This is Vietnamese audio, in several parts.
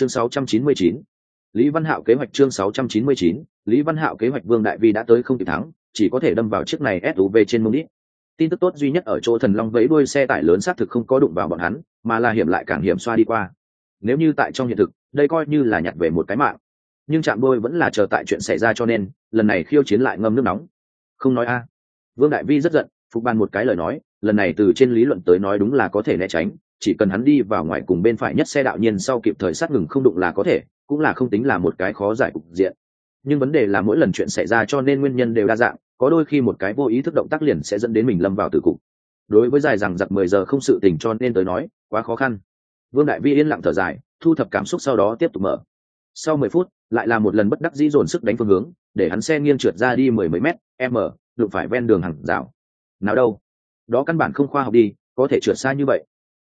chương 699 lý văn hạo kế hoạch chương 699 lý văn hạo kế hoạch vương đại vi đã tới không kịp thắng, chỉ có thể đâm vào chiếc này suv trên mông đít. Tin tức tốt duy nhất ở chỗ thần long vẫy đuôi xe tải lớn xác thực không có đụng vào bọn hắn, mà là hiểm lại càng hiểm xoa đi qua. Nếu như tại trong hiện thực, đây coi như là nhặt về một cái mạng. Nhưng chạm đôi vẫn là chờ tại chuyện xảy ra cho nên, lần này khiêu chiến lại ngâm nước nóng. Không nói a. Vương đại vi rất giận, phục ban một cái lời nói, lần này từ trên lý luận tới nói đúng là có thể né tránh chỉ cần hắn đi vào ngoài cùng bên phải nhất xe đạo nhiên sau kịp thời sát ngừng không đụng là có thể, cũng là không tính là một cái khó giải cục diện. Nhưng vấn đề là mỗi lần chuyện xảy ra cho nên nguyên nhân đều đa dạng, có đôi khi một cái vô ý thức động tác liền sẽ dẫn đến mình lâm vào tử cục. Đối với dài rằng giặc mười giờ không sự tình cho nên tới nói, quá khó khăn. Vương đại vi yên lặng thở dài, thu thập cảm xúc sau đó tiếp tục mở. Sau mười phút, lại là một lần bất đắc dĩ dồn sức đánh phương hướng, để hắn xe nghiêng trượt ra đi mười mấy mét m đụng phải ven đường hàng rào. Nào đâu? Đó căn bản không khoa học đi, có thể trượt xa như vậy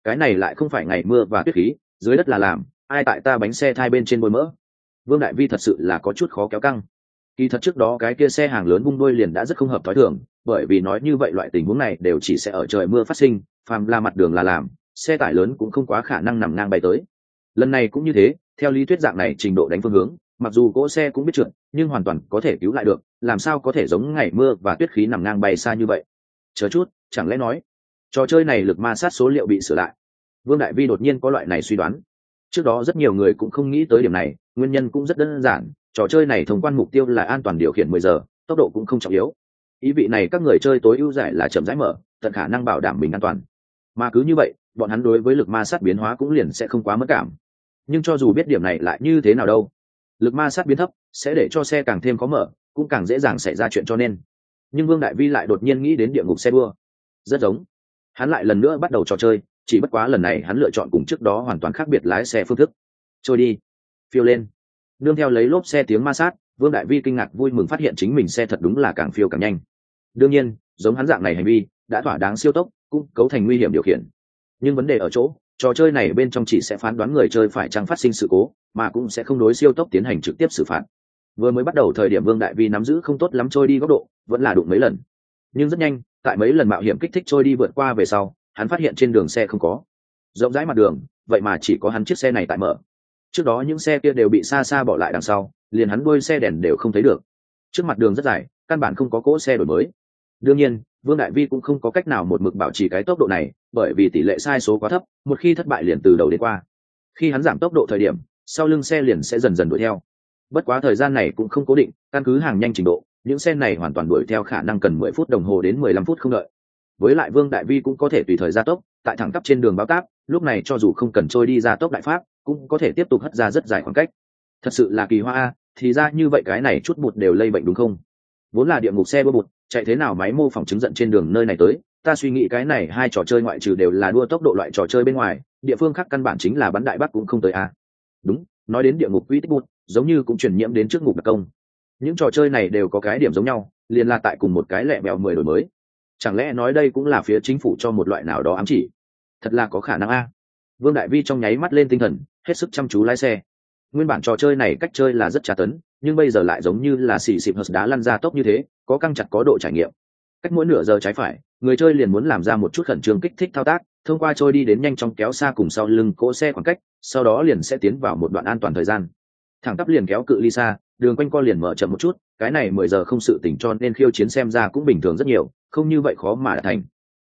cái này lại không phải ngày mưa và tuyết khí, dưới đất là làm, ai tại ta bánh xe thai bên trên bôi mỡ? Vương đại vi thật sự là có chút khó kéo căng. Kỳ thật trước đó cái kia xe hàng lớn bung đôi liền đã rất không hợp thói thường, bởi vì nói như vậy loại tình huống này đều chỉ sẽ ở trời mưa phát sinh, phàm là mặt đường là làm, xe tải lớn cũng không quá khả năng nằm ngang bay tới. Lần này cũng như thế, theo lý thuyết dạng này trình độ đánh phương hướng, mặc dù cỗ xe cũng biết trượt, nhưng hoàn toàn có thể cứu lại được, làm sao có thể giống ngày mưa và tuyết khí nằm ngang bay xa như vậy? Chờ chút, chẳng lẽ nói trò chơi này lực ma sát số liệu bị sửa lại. Vương đại vi đột nhiên có loại này suy đoán. Trước đó rất nhiều người cũng không nghĩ tới điểm này, nguyên nhân cũng rất đơn giản, trò chơi này thông quan mục tiêu là an toàn điều khiển 10 giờ, tốc độ cũng không trọng yếu. Ý vị này các người chơi tối ưu giải là chậm rãi mở, tận khả năng bảo đảm mình an toàn. Mà cứ như vậy, bọn hắn đối với lực ma sát biến hóa cũng liền sẽ không quá mất cảm. Nhưng cho dù biết điểm này lại như thế nào đâu, lực ma sát biến thấp sẽ để cho xe càng thêm khó mở, cũng càng dễ dàng xảy ra chuyện cho nên. Nhưng vương đại vi lại đột nhiên nghĩ đến địa ngục xe đua. Rất giống hắn lại lần nữa bắt đầu trò chơi, chỉ bất quá lần này hắn lựa chọn cùng trước đó hoàn toàn khác biệt lái xe phương thức. Trôi đi. Phiêu lên. Nương theo lấy lốp xe tiếng ma sát, vương đại vi kinh ngạc vui mừng phát hiện chính mình xe thật đúng là càng phiêu càng nhanh. Đương nhiên, giống hắn dạng này hành vi, đã thỏa đáng siêu tốc, cũng cấu thành nguy hiểm điều khiển. Nhưng vấn đề ở chỗ, trò chơi này bên trong chỉ sẽ phán đoán người chơi phải chăng phát sinh sự cố, mà cũng sẽ không đối siêu tốc tiến hành trực tiếp xử phạt. Vừa mới bắt đầu thời điểm vương đại vi nắm giữ không tốt lắm trôi đi góc độ, vẫn là đụng mấy lần. Nhưng rất nhanh tại mấy lần mạo hiểm kích thích trôi đi vượt qua về sau, hắn phát hiện trên đường xe không có. Rộng rãi mặt đường, vậy mà chỉ có hắn chiếc xe này tại mở. Trước đó những xe kia đều bị xa xa bỏ lại đằng sau, liền hắn đuôi xe đèn đều không thấy được. Trước mặt đường rất dài, căn bản không có cỗ xe đổi mới. Đương nhiên, vương đại vi cũng không có cách nào một mực bảo trì cái tốc độ này, bởi vì tỷ lệ sai số quá thấp, một khi thất bại liền từ đầu đến qua. Khi hắn giảm tốc độ thời điểm, sau lưng xe liền sẽ dần dần đuổi theo. Bất quá thời gian này cũng không cố định, căn cứ hàng nhanh trình độ những xe này hoàn toàn đuổi theo khả năng cần mười phút đồng hồ đến mười lăm phút không đợi. Với lại vương đại vi cũng có thể tùy thời gia tốc, tại thẳng tắp trên đường báo táp lúc này cho dù không cần trôi đi ra tốc đại pháp, cũng có thể tiếp tục hất ra rất dài khoảng cách. Thật sự là kỳ hoa a, thì ra như vậy cái này chút bụt đều lây bệnh đúng không? Vốn là địa ngục xe bơ bụt, chạy thế nào máy mô phỏng chứng giận trên đường nơi này tới, ta suy nghĩ cái này hai trò chơi ngoại trừ đều là đua tốc độ loại trò chơi bên ngoài, địa phương khác căn bản chính là bắn đại bắc cũng không tới a. Đúng, nói đến địa ngục quỹ tích bụt, giống như cũng truyền nhiễm đến trước ngục đặc công những trò chơi này đều có cái điểm giống nhau, liền là tại cùng một cái lẹ mèo mười đổi mới. Chẳng lẽ nói đây cũng là phía chính phủ cho một loại nào đó ám chỉ? Thật là có khả năng a. Vương đại vi trong nháy mắt lên tinh thần, hết sức chăm chú lái xe. Nguyên bản trò chơi này cách chơi là rất tra tấn, nhưng bây giờ lại giống như là xì xịp hớt đá lăn ra tốc như thế, có căng chặt có độ trải nghiệm. Cách mỗi nửa giờ trái phải, người chơi liền muốn làm ra một chút khẩn trương kích thích thao tác, thông qua trôi đi đến nhanh chóng kéo xa cùng sau lưng cỗ xe khoảng cách, sau đó liền sẽ tiến vào một đoạn an toàn thời gian. Thẳng tắp liền kéo cự ly xa đường quanh co liền mở chậm một chút, cái này mười giờ không sự tỉnh cho nên khiêu chiến xem ra cũng bình thường rất nhiều, không như vậy khó mà đã thành.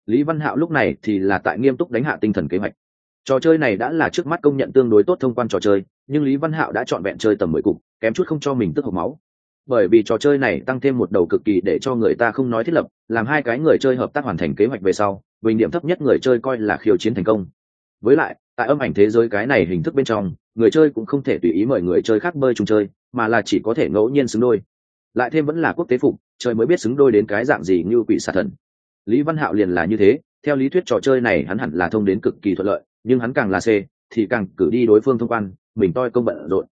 Lý văn hạo lúc này thì là tại nghiêm túc đánh hạ tinh thần kế hoạch. Trò chơi này đã là trước mắt công nhận tương đối tốt thông quan trò chơi, nhưng lý văn hạo đã chọn vẹn chơi tầm mười cục, kém chút không cho mình tức hộc máu. Bởi vì trò chơi này tăng thêm một đầu cực kỳ để cho người ta không nói thiết lập, làm hai cái người chơi hợp tác hoàn thành kế hoạch về sau, bình điểm thấp nhất người chơi coi là khiêu chiến thành công. Với lại, tại âm ảnh thế giới cái này hình thức bên trong, người chơi cũng không thể tùy ý mời người chơi khác bơi chung chơi mà là chỉ có thể ngẫu nhiên xứng đôi. Lại thêm vẫn là quốc tế phục, trời mới biết xứng đôi đến cái dạng gì như quỷ xà thần. Lý văn hạo liền là như thế, theo lý thuyết trò chơi này hắn hẳn là thông đến cực kỳ thuận lợi, nhưng hắn càng là c thì càng cử đi đối phương thông quan, mình toi công bận rộn.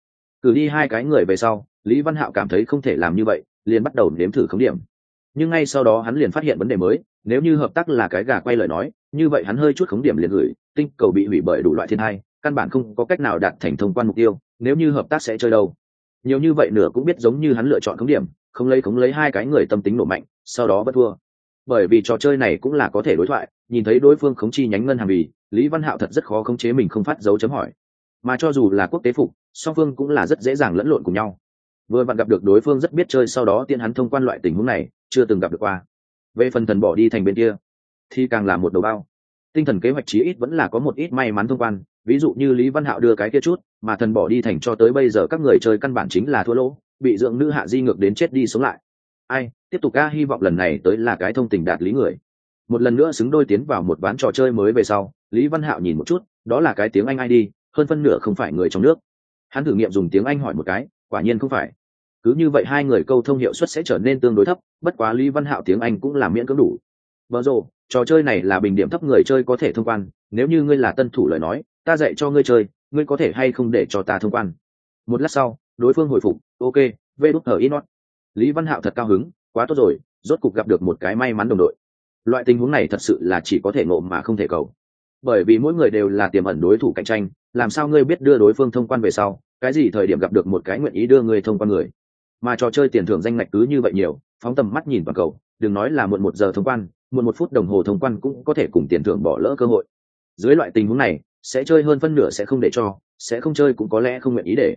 Cử đi hai cái người về sau, lý văn hạo cảm thấy không thể làm như vậy, liền bắt đầu nếm thử khống điểm. Nhưng ngay sau đó hắn liền phát hiện vấn đề mới, nếu như hợp tác là cái gà quay lời nói, như vậy hắn hơi chút khống điểm liền gửi, tinh cầu bị hủy bởi đủ loại thiên hai căn bản không có cách nào đạt thành thông quan mục tiêu, nếu như hợp tác sẽ chơi đâu nhiều như vậy nửa cũng biết giống như hắn lựa chọn khống điểm, không lấy khống lấy hai cái người tâm tính nổ mạnh, sau đó bất thua. Bởi vì trò chơi này cũng là có thể đối thoại, nhìn thấy đối phương khống chi nhánh ngân hàng vì, lý văn hạo thật rất khó khống chế mình không phát dấu chấm hỏi. Mà cho dù là quốc tế phục, song phương cũng là rất dễ dàng lẫn lộn cùng nhau. Vừa vặn gặp được đối phương rất biết chơi sau đó tiên hắn thông quan loại tình huống này, chưa từng gặp được qua. Về phần thần bỏ đi thành bên kia, thì càng là một đầu bao. Tinh thần kế hoạch chí ít vẫn là có một ít may mắn thông quan ví dụ như lý văn hạo đưa cái kia chút, mà thần bỏ đi thành cho tới bây giờ các người chơi căn bản chính là thua lỗ, bị dưỡng nữ hạ di ngược đến chết đi sống lại. Ai, tiếp tục ca, hy vọng lần này tới là cái thông tình đạt lý người. Một lần nữa xứng đôi tiến vào một ván trò chơi mới về sau, lý văn hạo nhìn một chút, đó là cái tiếng anh ai đi, hơn phân nửa không phải người trong nước. Hắn thử nghiệm dùng tiếng anh hỏi một cái, quả nhiên không phải. Cứ như vậy hai người câu thông hiệu suất sẽ trở nên tương đối thấp, bất quá lý văn hạo tiếng anh cũng là miễn cưỡng đủ. Vợ rồ, trò chơi này là bình điểm thấp người chơi có thể thông quan, nếu như ngươi là tân thủ lời nói ta dạy cho ngươi chơi, ngươi có thể hay không để cho ta thông quan. Một lát sau, đối phương hồi phục, ok, vê đút thờ inot. Lý văn hạo thật cao hứng, quá tốt rồi, rốt cục gặp được một cái may mắn đồng đội. Loại tình huống này thật sự là chỉ có thể ngộ mà không thể cầu. Bởi vì mỗi người đều là tiềm ẩn đối thủ cạnh tranh, làm sao ngươi biết đưa đối phương thông quan về sau, cái gì thời điểm gặp được một cái nguyện ý đưa ngươi thông quan người? Mà trò chơi tiền thưởng danh ngạch cứ như vậy nhiều, phóng tầm mắt nhìn toàn cầu, đừng nói là muộn một giờ thông quan, muộn một phút đồng hồ thông quan cũng có thể cùng tiền thưởng bỏ lỡ cơ hội. Dưới loại tình huống này sẽ chơi hơn phân nửa sẽ không để cho sẽ không chơi cũng có lẽ không nguyện ý để.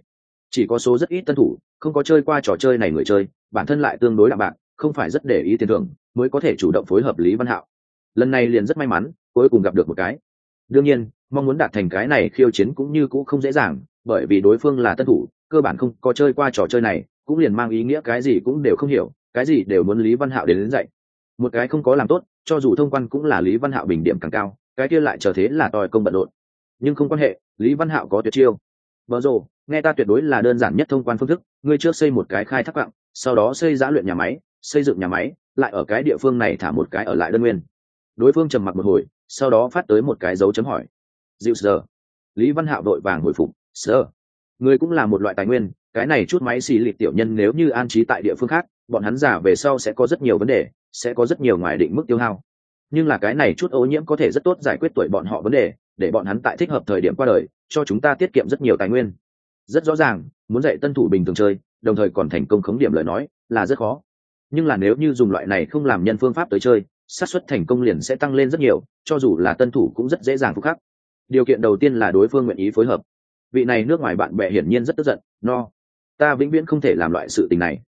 Chỉ có số rất ít tân thủ không có chơi qua trò chơi này người chơi bản thân lại tương đối đạm bạc không phải rất để ý tiền thưởng mới có thể chủ động phối hợp lý văn hạo. Lần này liền rất may mắn cuối cùng gặp được một cái. Đương nhiên mong muốn đạt thành cái này khiêu chiến cũng như cũng không dễ dàng bởi vì đối phương là tân thủ cơ bản không có chơi qua trò chơi này cũng liền mang ý nghĩa cái gì cũng đều không hiểu cái gì đều muốn lý văn hạo đến, đến dạy. Một cái không có làm tốt cho dù thông quan cũng là lý văn hạo bình điểm càng cao cái kia lại chờ thế là tòi công bận rộn nhưng không quan hệ, lý văn hạo có tuyệt chiêu. Vợ rồ nghe ta tuyệt đối là đơn giản nhất thông quan phương thức, ngươi trước xây một cái khai thác quặng, sau đó xây giã luyện nhà máy, xây dựng nhà máy, lại ở cái địa phương này thả một cái ở lại đơn nguyên. Đối phương trầm mặc một hồi, sau đó phát tới một cái dấu chấm hỏi. Dịu sờ. Lý văn hạo đội vàng hồi phục. Sờ. Người cũng là một loại tài nguyên, cái này chút máy xì lịt tiểu nhân nếu như an trí tại địa phương khác, bọn hắn giả về sau sẽ có rất nhiều vấn đề, sẽ có rất nhiều ngoài định mức tiêu hao. Nhưng là cái này chút ô nhiễm có thể rất tốt giải quyết tuổi bọn họ vấn đề để bọn hắn tại thích hợp thời điểm qua đời, cho chúng ta tiết kiệm rất nhiều tài nguyên. Rất rõ ràng, muốn dạy tân thủ bình thường chơi, đồng thời còn thành công khống điểm lời nói, là rất khó. Nhưng là nếu như dùng loại này không làm nhân phương pháp tới chơi, xác suất thành công liền sẽ tăng lên rất nhiều, cho dù là tân thủ cũng rất dễ dàng phục khắc. Điều kiện đầu tiên là đối phương nguyện ý phối hợp. Vị này nước ngoài bạn bè hiển nhiên rất tức giận, no, ta vĩnh viễn không thể làm loại sự tình này.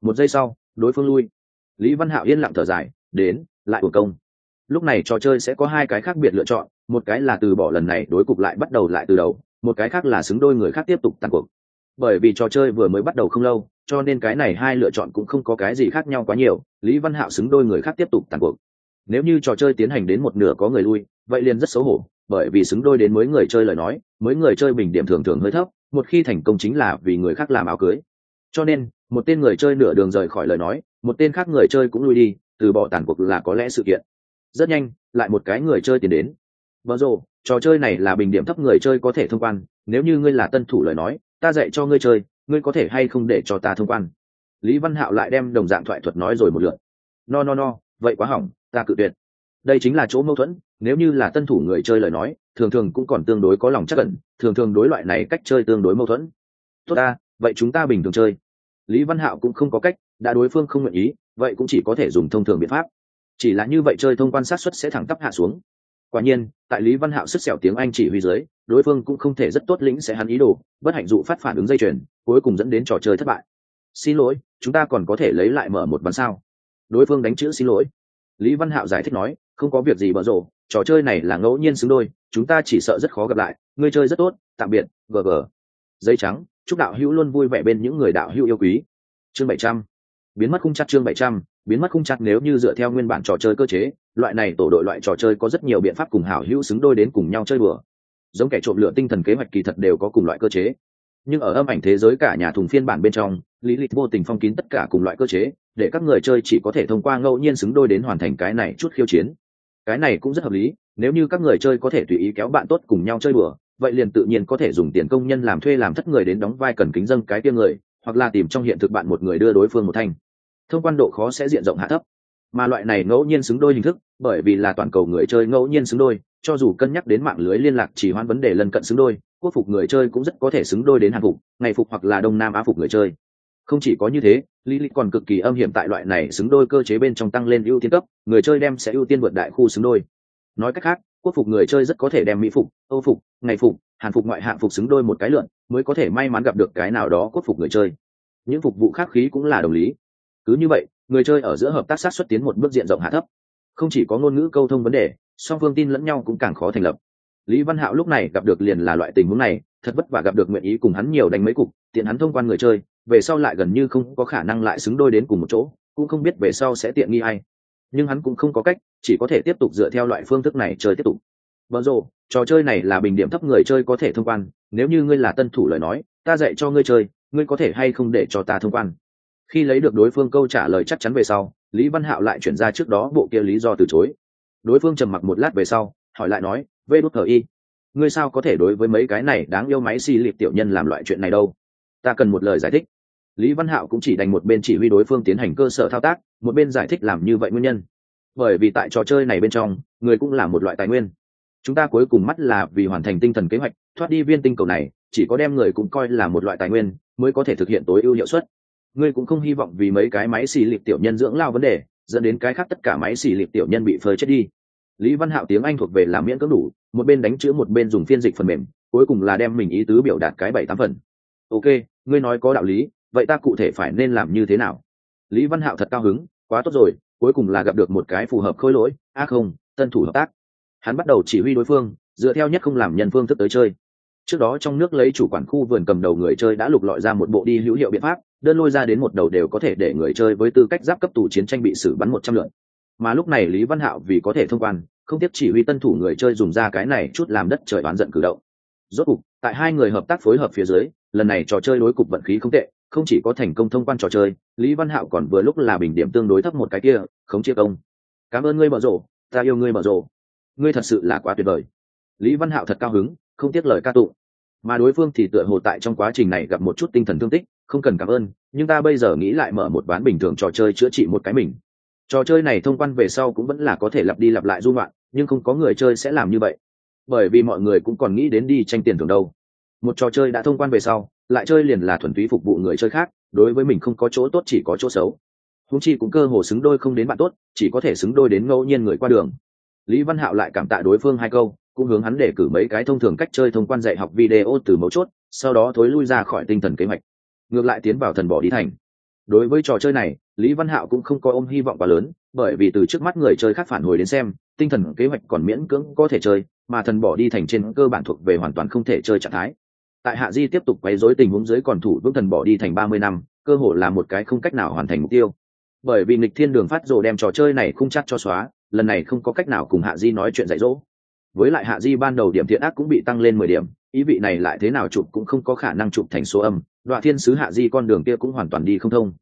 Một giây sau, đối phương lui. Lý văn hạo yên lặng thở dài, đến, lại của công lúc này trò chơi sẽ có hai cái khác biệt lựa chọn, một cái là từ bỏ lần này đối cục lại bắt đầu lại từ đầu, một cái khác là xứng đôi người khác tiếp tục tàn cuộc. Bởi vì trò chơi vừa mới bắt đầu không lâu, cho nên cái này hai lựa chọn cũng không có cái gì khác nhau quá nhiều, lý văn hạo xứng đôi người khác tiếp tục tàn cuộc. Nếu như trò chơi tiến hành đến một nửa có người lui, vậy liền rất xấu hổ, bởi vì xứng đôi đến mới người chơi lời nói, mới người chơi bình điểm thường thường hơi thấp, một khi thành công chính là vì người khác làm áo cưới. Cho nên, một tên người chơi nửa đường rời khỏi lời nói, một tên khác người chơi cũng lui đi, từ bỏ tàn cuộc là có lẽ sự kiện rất nhanh, lại một cái người chơi tiến đến. Vâng Vợ rồ trò chơi này là bình điểm thấp người chơi có thể thông quan, nếu như ngươi là tân thủ lời nói, ta dạy cho ngươi chơi, ngươi có thể hay không để cho ta thông quan? Lý văn hạo lại đem đồng dạng thoại thuật nói rồi một lượt. No no no, vậy quá hỏng, ta cự tuyệt. Đây chính là chỗ mâu thuẫn, nếu như là tân thủ người chơi lời nói, thường thường cũng còn tương đối có lòng chắc cẩn thường thường đối loại này cách chơi tương đối mâu thuẫn. Tốt ta, vậy chúng ta bình thường chơi. Lý văn hạo cũng không có cách, đã đối phương không nguyện ý, vậy cũng chỉ có thể dùng thông thường biện pháp chỉ là như vậy chơi thông quan sát xuất sẽ thẳng tắp hạ xuống. Quả nhiên, tại lý văn hạo sức xẻo tiếng anh chỉ huy dưới, đối phương cũng không thể rất tốt lĩnh sẽ hắn ý đồ, bất hạnh dụ phát phản ứng dây chuyền, cuối cùng dẫn đến trò chơi thất bại. Xin lỗi, chúng ta còn có thể lấy lại mở một bắn sao? Đối phương đánh chữ xin lỗi. Lý văn hạo giải thích nói, không có việc gì bở rộ, trò chơi này là ngẫu nhiên xứng đôi, chúng ta chỉ sợ rất khó gặp lại, ngươi chơi rất tốt, tạm biệt gg giấy trắng, chúc đạo hữu luôn vui vẻ bên những người đạo hữu yêu quý. Chương bảy trăm biến mất khung chặt chương bảy trăm, biến mất khung chặt nếu như dựa theo nguyên bản trò chơi cơ chế, loại này tổ đội loại trò chơi có rất nhiều biện pháp cùng hảo hữu xứng đôi đến cùng nhau chơi bừa giống kẻ trộm lựa tinh thần kế hoạch kỳ thật đều có cùng loại cơ chế. Nhưng ở âm ảnh thế giới cả nhà thùng phiên bản bên trong, lý lịch vô tình phong kín tất cả cùng loại cơ chế, để các người chơi chỉ có thể thông qua ngẫu nhiên xứng đôi đến hoàn thành cái này chút khiêu chiến. Cái này cũng rất hợp lý, nếu như các người chơi có thể tùy ý kéo bạn tốt cùng nhau chơi bừa vậy liền tự nhiên có thể dùng tiền công nhân làm thuê làm thất người đến đóng vai cần kính dân cái tiêm người, hoặc là tìm trong hiện thực bạn một người đưa đối phương một thanh thông quan độ khó sẽ diện rộng hạ thấp. Mà loại này ngẫu nhiên xứng đôi hình thức, bởi vì là toàn cầu người chơi ngẫu nhiên xứng đôi, cho dù cân nhắc đến mạng lưới liên lạc chỉ hoãn vấn đề lân cận xứng đôi, quốc phục người chơi cũng rất có thể xứng đôi đến hàn phục, ngày phục hoặc là đông nam á phục người chơi. Không chỉ có như thế lý lịch còn cực kỳ âm hiểm tại loại này xứng đôi cơ chế bên trong tăng lên ưu tiên cấp, người chơi đem sẽ ưu tiên vượt đại khu xứng đôi. Nói cách khác, quốc phục người chơi rất có thể đem mỹ phục, âu phục, ngày phục, hàn phục, ngoại hạng phục xứng đôi một cái lượn, mới có thể may mắn gặp được cái nào đó quốc phục người chơi. Những phục vụ khác khí cũng là đồng lý cứ như vậy, người chơi ở giữa hợp tác sát xuất tiến một bước diện rộng hạ thấp. Không chỉ có ngôn ngữ câu thông vấn đề, song phương tin lẫn nhau cũng càng khó thành lập. Lý văn hạo lúc này gặp được liền là loại tình huống này, thật vất vả gặp được nguyện ý cùng hắn nhiều đánh mấy cục, tiện hắn thông quan người chơi, về sau lại gần như không có khả năng lại xứng đôi đến cùng một chỗ, cũng không biết về sau sẽ tiện nghi ai. Nhưng hắn cũng không có cách, chỉ có thể tiếp tục dựa theo loại phương thức này chơi tiếp tục. Vợ rộ trò chơi này là bình điểm thấp người chơi có thể thông quan, nếu như ngươi là tân thủ lời nói, ta dạy cho ngươi chơi, ngươi có thể hay không để cho ta thông quan? Khi lấy được đối phương câu trả lời chắc chắn về sau, lý văn hạo lại chuyển ra trước đó bộ kia lý do từ chối. Đối phương trầm mặc một lát về sau, hỏi lại nói, vê đốt thờ y, ngươi sao có thể đối với mấy cái này đáng yêu máy xì lịp tiểu nhân làm loại chuyện này đâu? Ta cần một lời giải thích. Lý văn hạo cũng chỉ đành một bên chỉ huy đối phương tiến hành cơ sở thao tác, một bên giải thích làm như vậy nguyên nhân. Bởi vì tại trò chơi này bên trong, người cũng là một loại tài nguyên. Chúng ta cuối cùng mắt là vì hoàn thành tinh thần kế hoạch, thoát đi viên tinh cầu này, chỉ có đem người cũng coi là một loại tài nguyên, mới có thể thực hiện tối ưu hiệu suất ngươi cũng không hy vọng vì mấy cái máy xì lịp tiểu nhân dưỡng lao vấn đề, dẫn đến cái khác tất cả máy xì lịp tiểu nhân bị phơi chết đi. Lý văn hạo tiếng anh thuộc về làm miễn cưỡng đủ, một bên đánh chữ một bên dùng phiên dịch phần mềm, cuối cùng là đem mình ý tứ biểu đạt cái bảy tám phần. Ok, ngươi nói có đạo lý, vậy ta cụ thể phải nên làm như thế nào? Lý văn hạo thật cao hứng, quá tốt rồi, cuối cùng là gặp được một cái phù hợp khôi lỗi a không, tân thủ hợp tác. Hắn bắt đầu chỉ huy đối phương, dựa theo nhất không làm nhân phương thức tới chơi. Trước đó trong nước lấy chủ quản khu vườn cầm đầu người chơi đã lục lọi ra một bộ đi hữu hiệu biện pháp đơn lôi ra đến một đầu đều có thể để người chơi với tư cách giáp cấp tù chiến tranh bị xử bắn một trăm lượt. mà lúc này lý văn hạo vì có thể thông quan, không tiếp chỉ huy tân thủ người chơi dùng ra cái này chút làm đất trời oán giận cử động. Rốt cục, tại hai người hợp tác phối hợp phía dưới, lần này trò chơi đối cục vận khí không tệ, không chỉ có thành công thông quan trò chơi, lý văn hạo còn vừa lúc là bình điểm tương đối thấp một cái kia không chia công. Cảm ơn ngươi mở rộ, ta yêu ngươi mở rộ. Ngươi thật sự là quá tuyệt vời. Lý văn hạo thật cao hứng, không tiếc lời ca tụng. Mà đối phương thì tựa hồ tại trong quá trình này gặp một chút tinh thần thương tích không cần cảm ơn, nhưng ta bây giờ nghĩ lại mở một ván bình thường trò chơi chữa trị một cái mình. Trò chơi này thông quan về sau cũng vẫn là có thể lặp đi lặp lại dung loạn nhưng không có người chơi sẽ làm như vậy. Bởi vì mọi người cũng còn nghĩ đến đi tranh tiền thưởng đâu. Một trò chơi đã thông quan về sau, lại chơi liền là thuần túy phục vụ người chơi khác, đối với mình không có chỗ tốt chỉ có chỗ xấu. Húng chi cũng cơ hồ xứng đôi không đến bạn tốt, chỉ có thể xứng đôi đến ngẫu nhiên người qua đường. Lý văn hạo lại cảm tạ đối phương hai câu, cũng hướng hắn để cử mấy cái thông thường cách chơi thông quan dạy học video từ mấu chốt, sau đó thối lui ra khỏi tinh thần kế hoạch ngược lại tiến vào thần bỏ đi thành. Đối với trò chơi này, lý văn hạo cũng không có ôm hy vọng quá lớn, bởi vì từ trước mắt người chơi khác phản hồi đến xem, tinh thần kế hoạch còn miễn cưỡng có thể chơi, mà thần bỏ đi thành trên cơ bản thuộc về hoàn toàn không thể chơi trạng thái. Tại hạ di tiếp tục quấy rối tình huống dưới còn thủ vững thần bỏ đi thành ba mươi năm, cơ hội là một cái không cách nào hoàn thành mục tiêu. Bởi vì nghịch thiên đường phát rồ đem trò chơi này không chắc cho xóa, lần này không có cách nào cùng hạ di nói chuyện dạy dỗ. Với lại hạ di ban đầu điểm thiện ác cũng bị tăng lên mười điểm, ý vị này lại thế nào chụp cũng không có khả năng chụp thành số âm đoạn thiên sứ hạ di con đường kia cũng hoàn toàn đi không thông.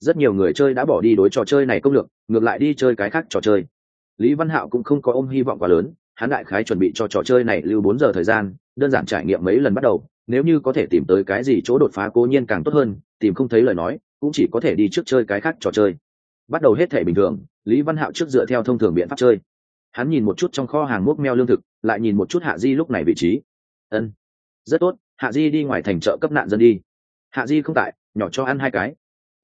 Rất nhiều người chơi đã bỏ đi đối trò chơi này công lược, ngược lại đi chơi cái khác trò chơi. Lý văn hạo cũng không có ôm hy vọng quá lớn, hắn đại khái chuẩn bị cho trò chơi này lưu bốn giờ thời gian, đơn giản trải nghiệm mấy lần bắt đầu, nếu như có thể tìm tới cái gì chỗ đột phá cố nhiên càng tốt hơn, tìm không thấy lời nói, cũng chỉ có thể đi trước chơi cái khác trò chơi. Bắt đầu hết thể bình thường, lý văn hạo trước dựa theo thông thường biện pháp chơi. Hắn nhìn một chút trong kho hàng múc meo lương thực, lại nhìn một chút hạ di lúc này vị trí. Ân, rất tốt, hạ di đi ngoài thành chợ cấp nạn dân đi hạ di không tại, nhỏ cho ăn hai cái.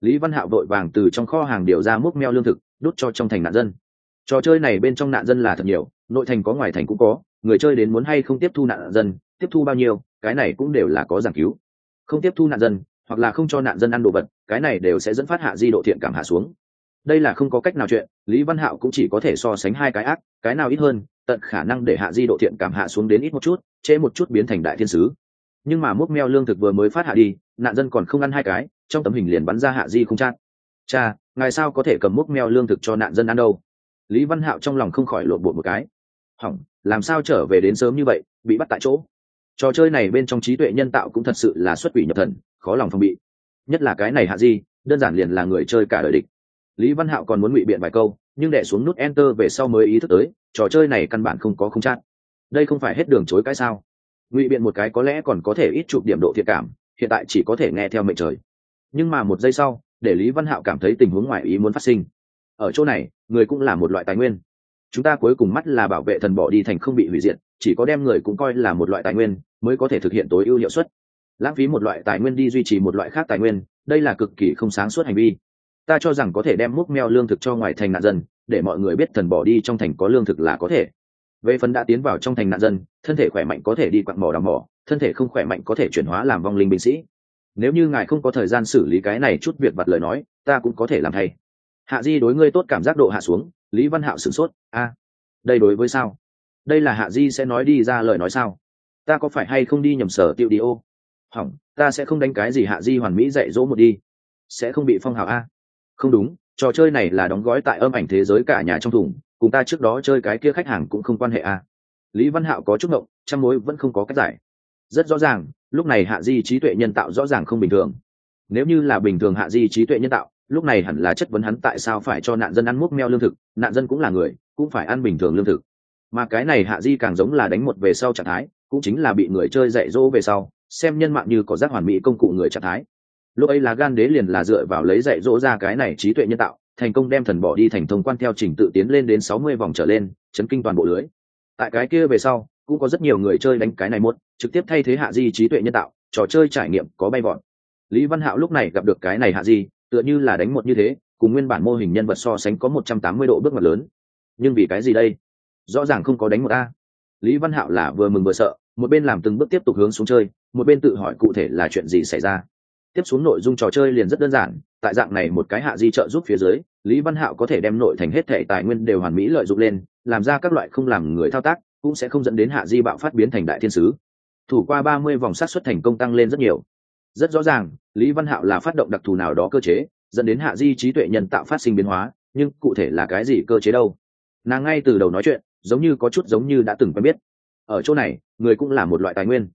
Lý văn hạo vội vàng từ trong kho hàng điều ra múc meo lương thực đốt cho trong thành nạn dân. Trò chơi này bên trong nạn dân là thật nhiều, nội thành có, ngoài thành cũng có, người chơi đến muốn hay không tiếp thu nạn dân, tiếp thu bao nhiêu, cái này cũng đều là có giảng cứu. Không tiếp thu nạn dân, hoặc là không cho nạn dân ăn đồ vật, cái này đều sẽ dẫn phát hạ di độ thiện cảm hạ xuống. Đây là không có cách nào chuyện, lý văn hạo cũng chỉ có thể so sánh hai cái ác, cái nào ít hơn, tận khả năng để hạ di độ thiện cảm hạ xuống đến ít một chút trễ một chút biến thành đại thiên sứ nhưng mà múc meo lương thực vừa mới phát hạ đi, nạn dân còn không ăn hai cái, trong tấm hình liền bắn ra hạ di không chát cha, ngài sao có thể cầm múc meo lương thực cho nạn dân ăn đâu? Lý văn hạo trong lòng không khỏi lộn bột một cái. Hỏng, làm sao trở về đến sớm như vậy, bị bắt tại chỗ? Trò chơi này bên trong trí tuệ nhân tạo cũng thật sự là xuất quỷ nhập thần, khó lòng phòng bị. Nhất là cái này hạ di, đơn giản liền là người chơi cả đời địch. Lý văn hạo còn muốn ngụy biện vài câu, nhưng để xuống nút enter về sau mới ý thức tới, trò chơi này căn bản không có không chát đây không phải hết đường chối cái sao? Ngụy biện một cái có lẽ còn có thể ít chụp điểm độ thiệt cảm, hiện tại chỉ có thể nghe theo mệnh trời. Nhưng mà một giây sau, để lý văn hạo cảm thấy tình huống ngoài ý muốn phát sinh. Ở chỗ này, người cũng là một loại tài nguyên. Chúng ta cuối cùng mắt là bảo vệ thần bỏ đi thành không bị hủy diệt, chỉ có đem người cũng coi là một loại tài nguyên mới có thể thực hiện tối ưu hiệu suất. Lãng phí một loại tài nguyên đi duy trì một loại khác tài nguyên, đây là cực kỳ không sáng suốt hành vi. Ta cho rằng có thể đem múc meo lương thực cho ngoài thành nạn dân, để mọi người biết thần bỏ đi trong thành có lương thực là có thể về phần đã tiến vào trong thành nạn dân, thân thể khỏe mạnh có thể đi quặng mỏ đào mỏ, thân thể không khỏe mạnh có thể chuyển hóa làm vong linh binh sĩ. Nếu như ngài không có thời gian xử lý cái này chút việc vặt lời nói, ta cũng có thể làm thay. Hạ di đối ngươi tốt cảm giác độ hạ xuống, lý văn hạo sửng sốt, a, đây đối với sao? Đây là hạ di sẽ nói đi ra lời nói sao? Ta có phải hay không đi nhầm sở tiêu đi ô? Hỏng, ta sẽ không đánh cái gì hạ di hoàn mỹ dạy dỗ một đi. Sẽ không bị phong hào a. Không đúng, trò chơi này là đóng gói tại âm ảnh thế giới cả nhà trong thùng cùng ta trước đó chơi cái kia khách hàng cũng không quan hệ à? lý văn hạo có chút ngộng, trăm mối vẫn không có cách giải. Rất rõ ràng, lúc này hạ di trí tuệ nhân tạo rõ ràng không bình thường. Nếu như là bình thường hạ di trí tuệ nhân tạo, lúc này hẳn là chất vấn hắn tại sao phải cho nạn dân ăn múc meo lương thực, nạn dân cũng là người, cũng phải ăn bình thường lương thực. Mà cái này hạ di càng giống là đánh một về sau trạng thái, cũng chính là bị người chơi dạy dỗ về sau, xem nhân mạng như có giác hoàn mỹ công cụ người trạng thái. Lúc ấy là gan đế liền là dựa vào lấy dạy dỗ ra cái này trí tuệ nhân tạo thành công đem thần bỏ đi thành thông quan theo trình tự tiến lên đến sáu mươi vòng trở lên, chấn kinh toàn bộ lưới. Tại cái kia về sau, cũng có rất nhiều người chơi đánh cái này một, trực tiếp thay thế hạ di trí tuệ nhân tạo, trò chơi trải nghiệm có bay vọt. Lý văn hạo lúc này gặp được cái này hạ di, tựa như là đánh một như thế, cùng nguyên bản mô hình nhân vật so sánh có một trăm tám mươi độ bước ngoặt lớn. Nhưng vì cái gì đây? Rõ ràng không có đánh một a. Lý văn hạo là vừa mừng vừa sợ, một bên làm từng bước tiếp tục hướng xuống chơi, một bên tự hỏi cụ thể là chuyện gì xảy ra tiếp xuống nội dung trò chơi liền rất đơn giản, tại dạng này một cái hạ di trợ giúp phía dưới, lý văn hạo có thể đem nội thành hết thể tài nguyên đều hoàn mỹ lợi dụng lên, làm ra các loại không làm người thao tác, cũng sẽ không dẫn đến hạ di bạo phát biến thành đại thiên sứ. Thủ qua ba mươi vòng sát xuất thành công tăng lên rất nhiều. Rất rõ ràng, lý văn hạo là phát động đặc thù nào đó cơ chế, dẫn đến hạ di trí tuệ nhân tạo phát sinh biến hóa, nhưng cụ thể là cái gì cơ chế đâu? Nàng ngay từ đầu nói chuyện, giống như có chút giống như đã từng quen biết. Ở chỗ này, người cũng là một loại tài nguyên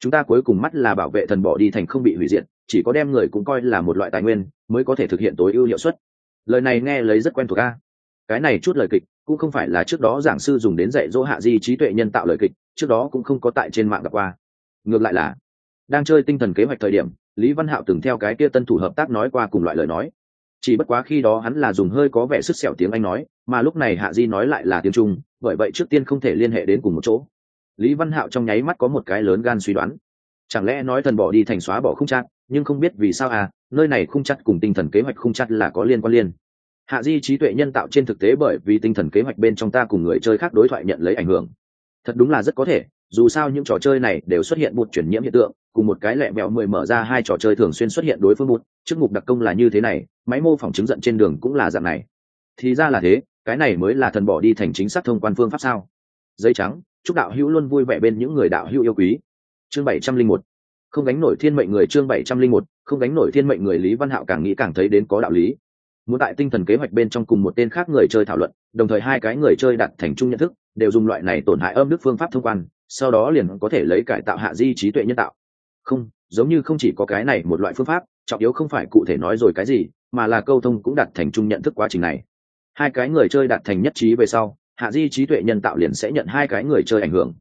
chúng ta cuối cùng mắt là bảo vệ thần bỏ đi thành không bị hủy diệt, chỉ có đem người cũng coi là một loại tài nguyên mới có thể thực hiện tối ưu hiệu suất. Lời này nghe lấy rất quen thuộc a. Cái này chút lời kịch cũng không phải là trước đó giảng sư dùng đến dạy dỗ hạ di trí tuệ nhân tạo lời kịch, trước đó cũng không có tại trên mạng gặp qua. Ngược lại là, đang chơi tinh thần kế hoạch thời điểm, lý văn hạo từng theo cái kia tân thủ hợp tác nói qua cùng loại lời nói. Chỉ bất quá khi đó hắn là dùng hơi có vẻ sức sẹo tiếng anh nói, mà lúc này hạ di nói lại là tiếng trung, bởi vậy trước tiên không thể liên hệ đến cùng một chỗ lý văn hạo trong nháy mắt có một cái lớn gan suy đoán. Chẳng lẽ nói thần bỏ đi thành xóa bỏ khung chặt, nhưng không biết vì sao à nơi này khung chặt cùng tinh thần kế hoạch khung chặt là có liên quan liên. Hạ di trí tuệ nhân tạo trên thực tế bởi vì tinh thần kế hoạch bên trong ta cùng người chơi khác đối thoại nhận lấy ảnh hưởng. Thật đúng là rất có thể, dù sao những trò chơi này đều xuất hiện một chuyển nhiễm hiện tượng, cùng một cái lẹ mẹo mười mở ra hai trò chơi thường xuyên xuất hiện đối phương một chức mục đặc công là như thế này, máy mô phỏng chứng giận trên đường cũng là dạng này. Thì ra là thế, cái này mới là thần bỏ đi thành chính xác thông quan phương pháp sao? Giấy trắng chúc đạo hữu luôn vui vẻ bên những người đạo hữu yêu quý. Chương bảy trăm linh một. Không gánh nổi thiên mệnh người, chương bảy trăm linh một. Không gánh nổi thiên mệnh người, lý văn hạo càng nghĩ càng thấy đến có đạo lý. Muốn tại tinh thần kế hoạch bên trong cùng một tên khác người chơi thảo luận, đồng thời hai cái người chơi đặt thành chung nhận thức, đều dùng loại này tổn hại âm đức phương pháp thông quan, sau đó liền có thể lấy cải tạo hạ di trí tuệ nhân tạo. Không, giống như không chỉ có cái này một loại phương pháp, trọng yếu không phải cụ thể nói rồi cái gì, mà là câu thông cũng đặt thành chung nhận thức quá trình này. Hai cái người chơi đạt thành nhất trí về sau hạ di trí tuệ nhân tạo liền sẽ nhận hai cái người chơi ảnh hưởng.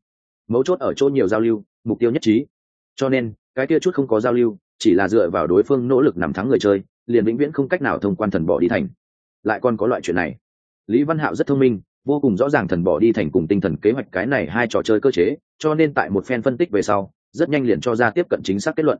Mấu chốt ở chỗ nhiều giao lưu, mục tiêu nhất trí. Cho nên, cái kia chút không có giao lưu, chỉ là dựa vào đối phương nỗ lực nằm thắng người chơi, liền vĩnh viễn không cách nào thông quan thần bỏ đi thành. Lại còn có loại chuyện này. Lý văn hạo rất thông minh, vô cùng rõ ràng thần bỏ đi thành cùng tinh thần kế hoạch cái này hai trò chơi cơ chế, cho nên tại một phen phân tích về sau, rất nhanh liền cho ra tiếp cận chính xác kết luận.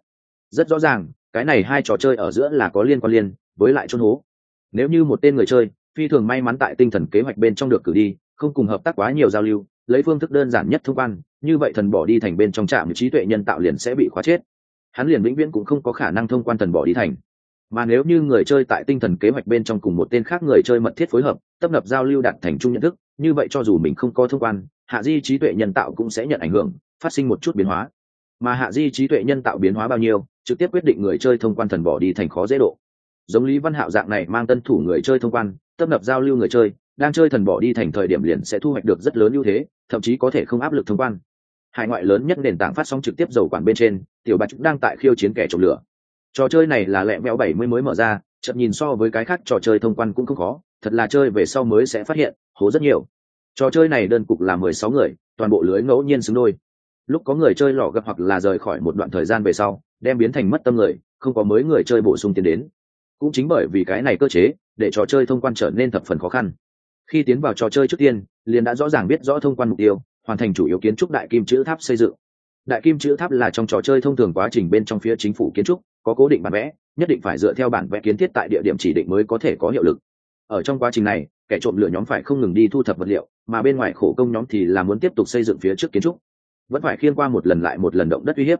Rất rõ ràng, cái này hai trò chơi ở giữa là có liên quan liên, với lại chôn hố. Nếu như một tên người chơi, phi thường may mắn tại tinh thần kế hoạch bên trong được cử đi không cùng hợp tác quá nhiều giao lưu, lấy phương thức đơn giản nhất thông quan, như vậy thần bỏ đi thành bên trong trạm trí tuệ nhân tạo liền sẽ bị khóa chết. Hắn liền vĩnh viễn cũng không có khả năng thông quan thần bỏ đi thành. Mà nếu như người chơi tại tinh thần kế hoạch bên trong cùng một tên khác người chơi mật thiết phối hợp tập nập giao lưu đạt thành chung nhận thức, như vậy cho dù mình không có thông quan, hạ di trí tuệ nhân tạo cũng sẽ nhận ảnh hưởng, phát sinh một chút biến hóa. Mà hạ di trí tuệ nhân tạo biến hóa bao nhiêu, trực tiếp quyết định người chơi thông quan thần bỏ đi thành khó dễ độ. Giống lý văn hạo dạng này mang tân thủ người chơi thông quan tập nập giao lưu người chơi đang chơi thần bỏ đi thành thời điểm liền sẽ thu hoạch được rất lớn ưu thế, thậm chí có thể không áp lực thông quan. Hải ngoại lớn nhất nền tảng phát sóng trực tiếp dầu quản bên trên, tiểu bạch cũng đang tại khiêu chiến kẻ trộm lửa. Trò chơi này là lẹ mẹo bảy mươi mới mở ra, chậm nhìn so với cái khác trò chơi thông quan cũng không khó, thật là chơi về sau mới sẽ phát hiện, hố rất nhiều. Trò chơi này đơn cục là mười sáu người, toàn bộ lưới ngẫu nhiên xứng đôi. Lúc có người chơi lò gặp hoặc là rời khỏi một đoạn thời gian về sau, đem biến thành mất tâm người, không có mới người chơi bổ sung tiền đến. Cũng chính bởi vì cái này cơ chế, để trò chơi thông quan trở nên thập phần khó khăn khi tiến vào trò chơi trước tiên, liền đã rõ ràng biết rõ thông quan mục tiêu, hoàn thành chủ yếu kiến trúc đại kim chữ tháp xây dựng. Đại kim chữ tháp là trong trò chơi thông thường quá trình bên trong phía chính phủ kiến trúc, có cố định bản vẽ, nhất định phải dựa theo bản vẽ kiến thiết tại địa điểm chỉ định mới có thể có hiệu lực. Ở trong quá trình này, kẻ trộm lửa nhóm phải không ngừng đi thu thập vật liệu, mà bên ngoài khổ công nhóm thì là muốn tiếp tục xây dựng phía trước kiến trúc. Vẫn phải khiên qua một lần lại một lần động đất uy hiếp.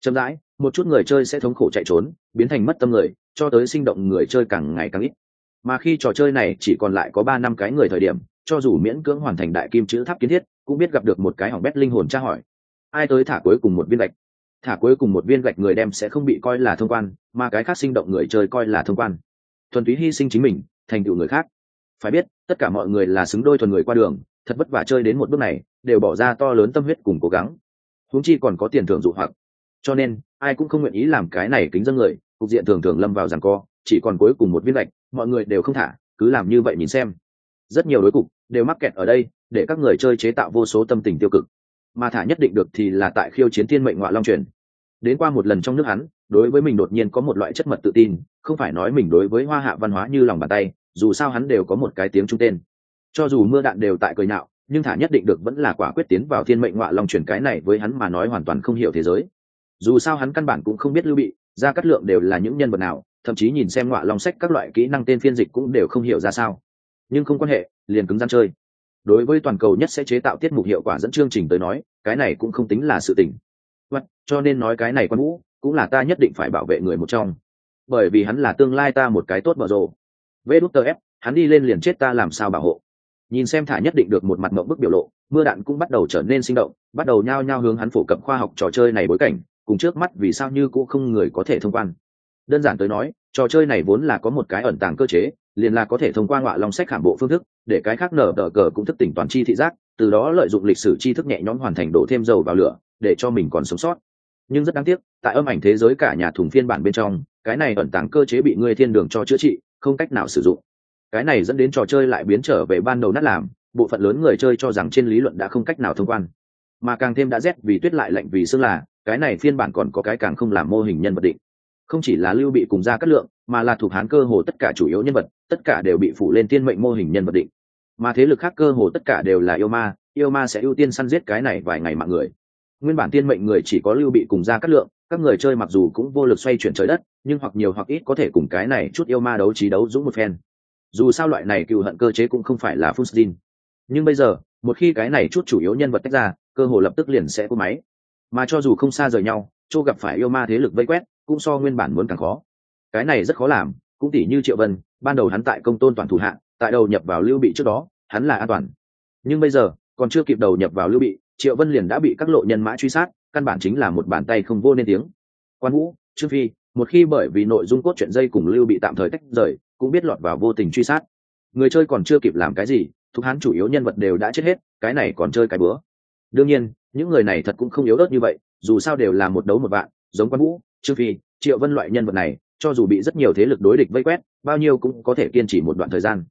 Chậm rãi, một chút người chơi sẽ thống khổ chạy trốn, biến thành mất tâm người, cho tới sinh động người chơi càng ngày càng ít mà khi trò chơi này chỉ còn lại có ba năm cái người thời điểm, cho dù miễn cưỡng hoàn thành đại kim chữ tháp kiến thiết, cũng biết gặp được một cái hỏng bét linh hồn tra hỏi. Ai tới thả cuối cùng một viên gạch? Thả cuối cùng một viên gạch người đem sẽ không bị coi là thông quan, mà cái khác sinh động người chơi coi là thông quan. Thuần túy hy sinh chính mình, thành tựu người khác. Phải biết, tất cả mọi người là xứng đôi thuần người qua đường, thật vất vả chơi đến một bước này, đều bỏ ra to lớn tâm huyết cùng cố gắng. Huống chi còn có tiền thưởng dụ hoặc. Cho nên, ai cũng không nguyện ý làm cái này kính dân người, cục diện thường thường lâm vào rằng co, chỉ còn cuối cùng một viên gạch mọi người đều không thả, cứ làm như vậy nhìn xem. Rất nhiều đối cục đều mắc kẹt ở đây, để các người chơi chế tạo vô số tâm tình tiêu cực. Mà thả nhất định được thì là tại khiêu chiến thiên mệnh ngoại long truyền. Đến qua một lần trong nước hắn, đối với mình đột nhiên có một loại chất mật tự tin, không phải nói mình đối với hoa hạ văn hóa như lòng bàn tay, dù sao hắn đều có một cái tiếng trung tên. Cho dù mưa đạn đều tại cười nhạo, nhưng thả nhất định được vẫn là quả quyết tiến vào thiên mệnh ngoại long truyền cái này với hắn mà nói hoàn toàn không hiểu thế giới. Dù sao hắn căn bản cũng không biết lưu bị ra cắt lượng đều là những nhân vật nào thậm chí nhìn xem ngoại long sách các loại kỹ năng tên phiên dịch cũng đều không hiểu ra sao. Nhưng không quan hệ liền cứng gian chơi. Đối với toàn cầu nhất sẽ chế tạo tiết mục hiệu quả dẫn chương trình tới nói cái này cũng không tính là sự tình. Vậy, cho nên nói cái này quan vũ cũng là ta nhất định phải bảo vệ người một trong. Bởi vì hắn là tương lai ta một cái tốt bở rồ. Vê đút tờ ép hắn đi lên liền chết ta làm sao bảo hộ. Nhìn xem thả nhất định được một mặt mộng bức biểu lộ mưa đạn cũng bắt đầu trở nên sinh động bắt đầu nhao nhao hướng hắn phổ cập khoa học trò chơi này bối cảnh cùng trước mắt vì sao như cũng không người có thể thông quan. Đơn giản tới nói trò chơi này vốn là có một cái ẩn tàng cơ chế, liền là có thể thông qua ngọa long sách khảm bộ phương thức, để cái khác nở đỡ cờ cũng thức tỉnh toàn chi thị giác, từ đó lợi dụng lịch sử tri thức nhẹ nhõm hoàn thành đổ thêm dầu vào lửa, để cho mình còn sống sót. Nhưng rất đáng tiếc, tại âm ảnh thế giới cả nhà thùng phiên bản bên trong, cái này ẩn tàng cơ chế bị ngươi thiên đường cho chữa trị, không cách nào sử dụng. Cái này dẫn đến trò chơi lại biến trở về ban đầu nát làm, bộ phận lớn người chơi cho rằng trên lý luận đã không cách nào thông quan. Mà càng thêm đã rét vì tuyết lại lạnh vì xương là, cái này phiên bản còn có cái càng không làm mô hình nhân vật định không chỉ là lưu bị cùng ra Cát lượng, mà là thuộc hán cơ hồ tất cả chủ yếu nhân vật, tất cả đều bị phủ lên tiên mệnh mô hình nhân vật định. Mà thế lực khác cơ hồ tất cả đều là yêu ma yêu ma sẽ ưu tiên săn giết cái này vài ngày mạng người. Nguyên bản tiên mệnh người chỉ có lưu bị cùng ra Cát lượng, các người chơi mặc dù cũng vô lực xoay chuyển trời đất, nhưng hoặc nhiều hoặc ít có thể cùng cái này chút yêu ma đấu trí đấu dũng một phen. Dù sao loại này cựu hận cơ chế cũng không phải là Fustin. nhưng bây giờ, một khi cái này chút chủ yếu nhân vật tách ra, cơ hồ lập tức liền sẽ cú máy. Mà cho dù không xa rời nhau châu gặp phải yêu ma thế lực vây quét cũng so nguyên bản muốn càng khó. Cái này rất khó làm cũng tỉ như triệu vân ban đầu hắn tại công tôn toàn thủ hạ, tại đầu nhập vào lưu bị trước đó hắn là an toàn. Nhưng bây giờ còn chưa kịp đầu nhập vào lưu bị triệu vân liền đã bị các lộ nhân mã truy sát căn bản chính là một bàn tay không vô nên tiếng. Quan vũ trương phi một khi bởi vì nội dung cốt truyện dây cùng lưu bị tạm thời tách rời cũng biết lọt vào vô tình truy sát. Người chơi còn chưa kịp làm cái gì thúc hắn chủ yếu nhân vật đều đã chết hết cái này còn chơi cái bữa. Đương nhiên những người này thật cũng không yếu ớt như vậy dù sao đều là một đấu một vạn giống quan vũ trương phi, triệu vân loại nhân vật này, cho dù bị rất nhiều thế lực đối địch vây quét, bao nhiêu cũng có thể kiên trì một đoạn thời gian.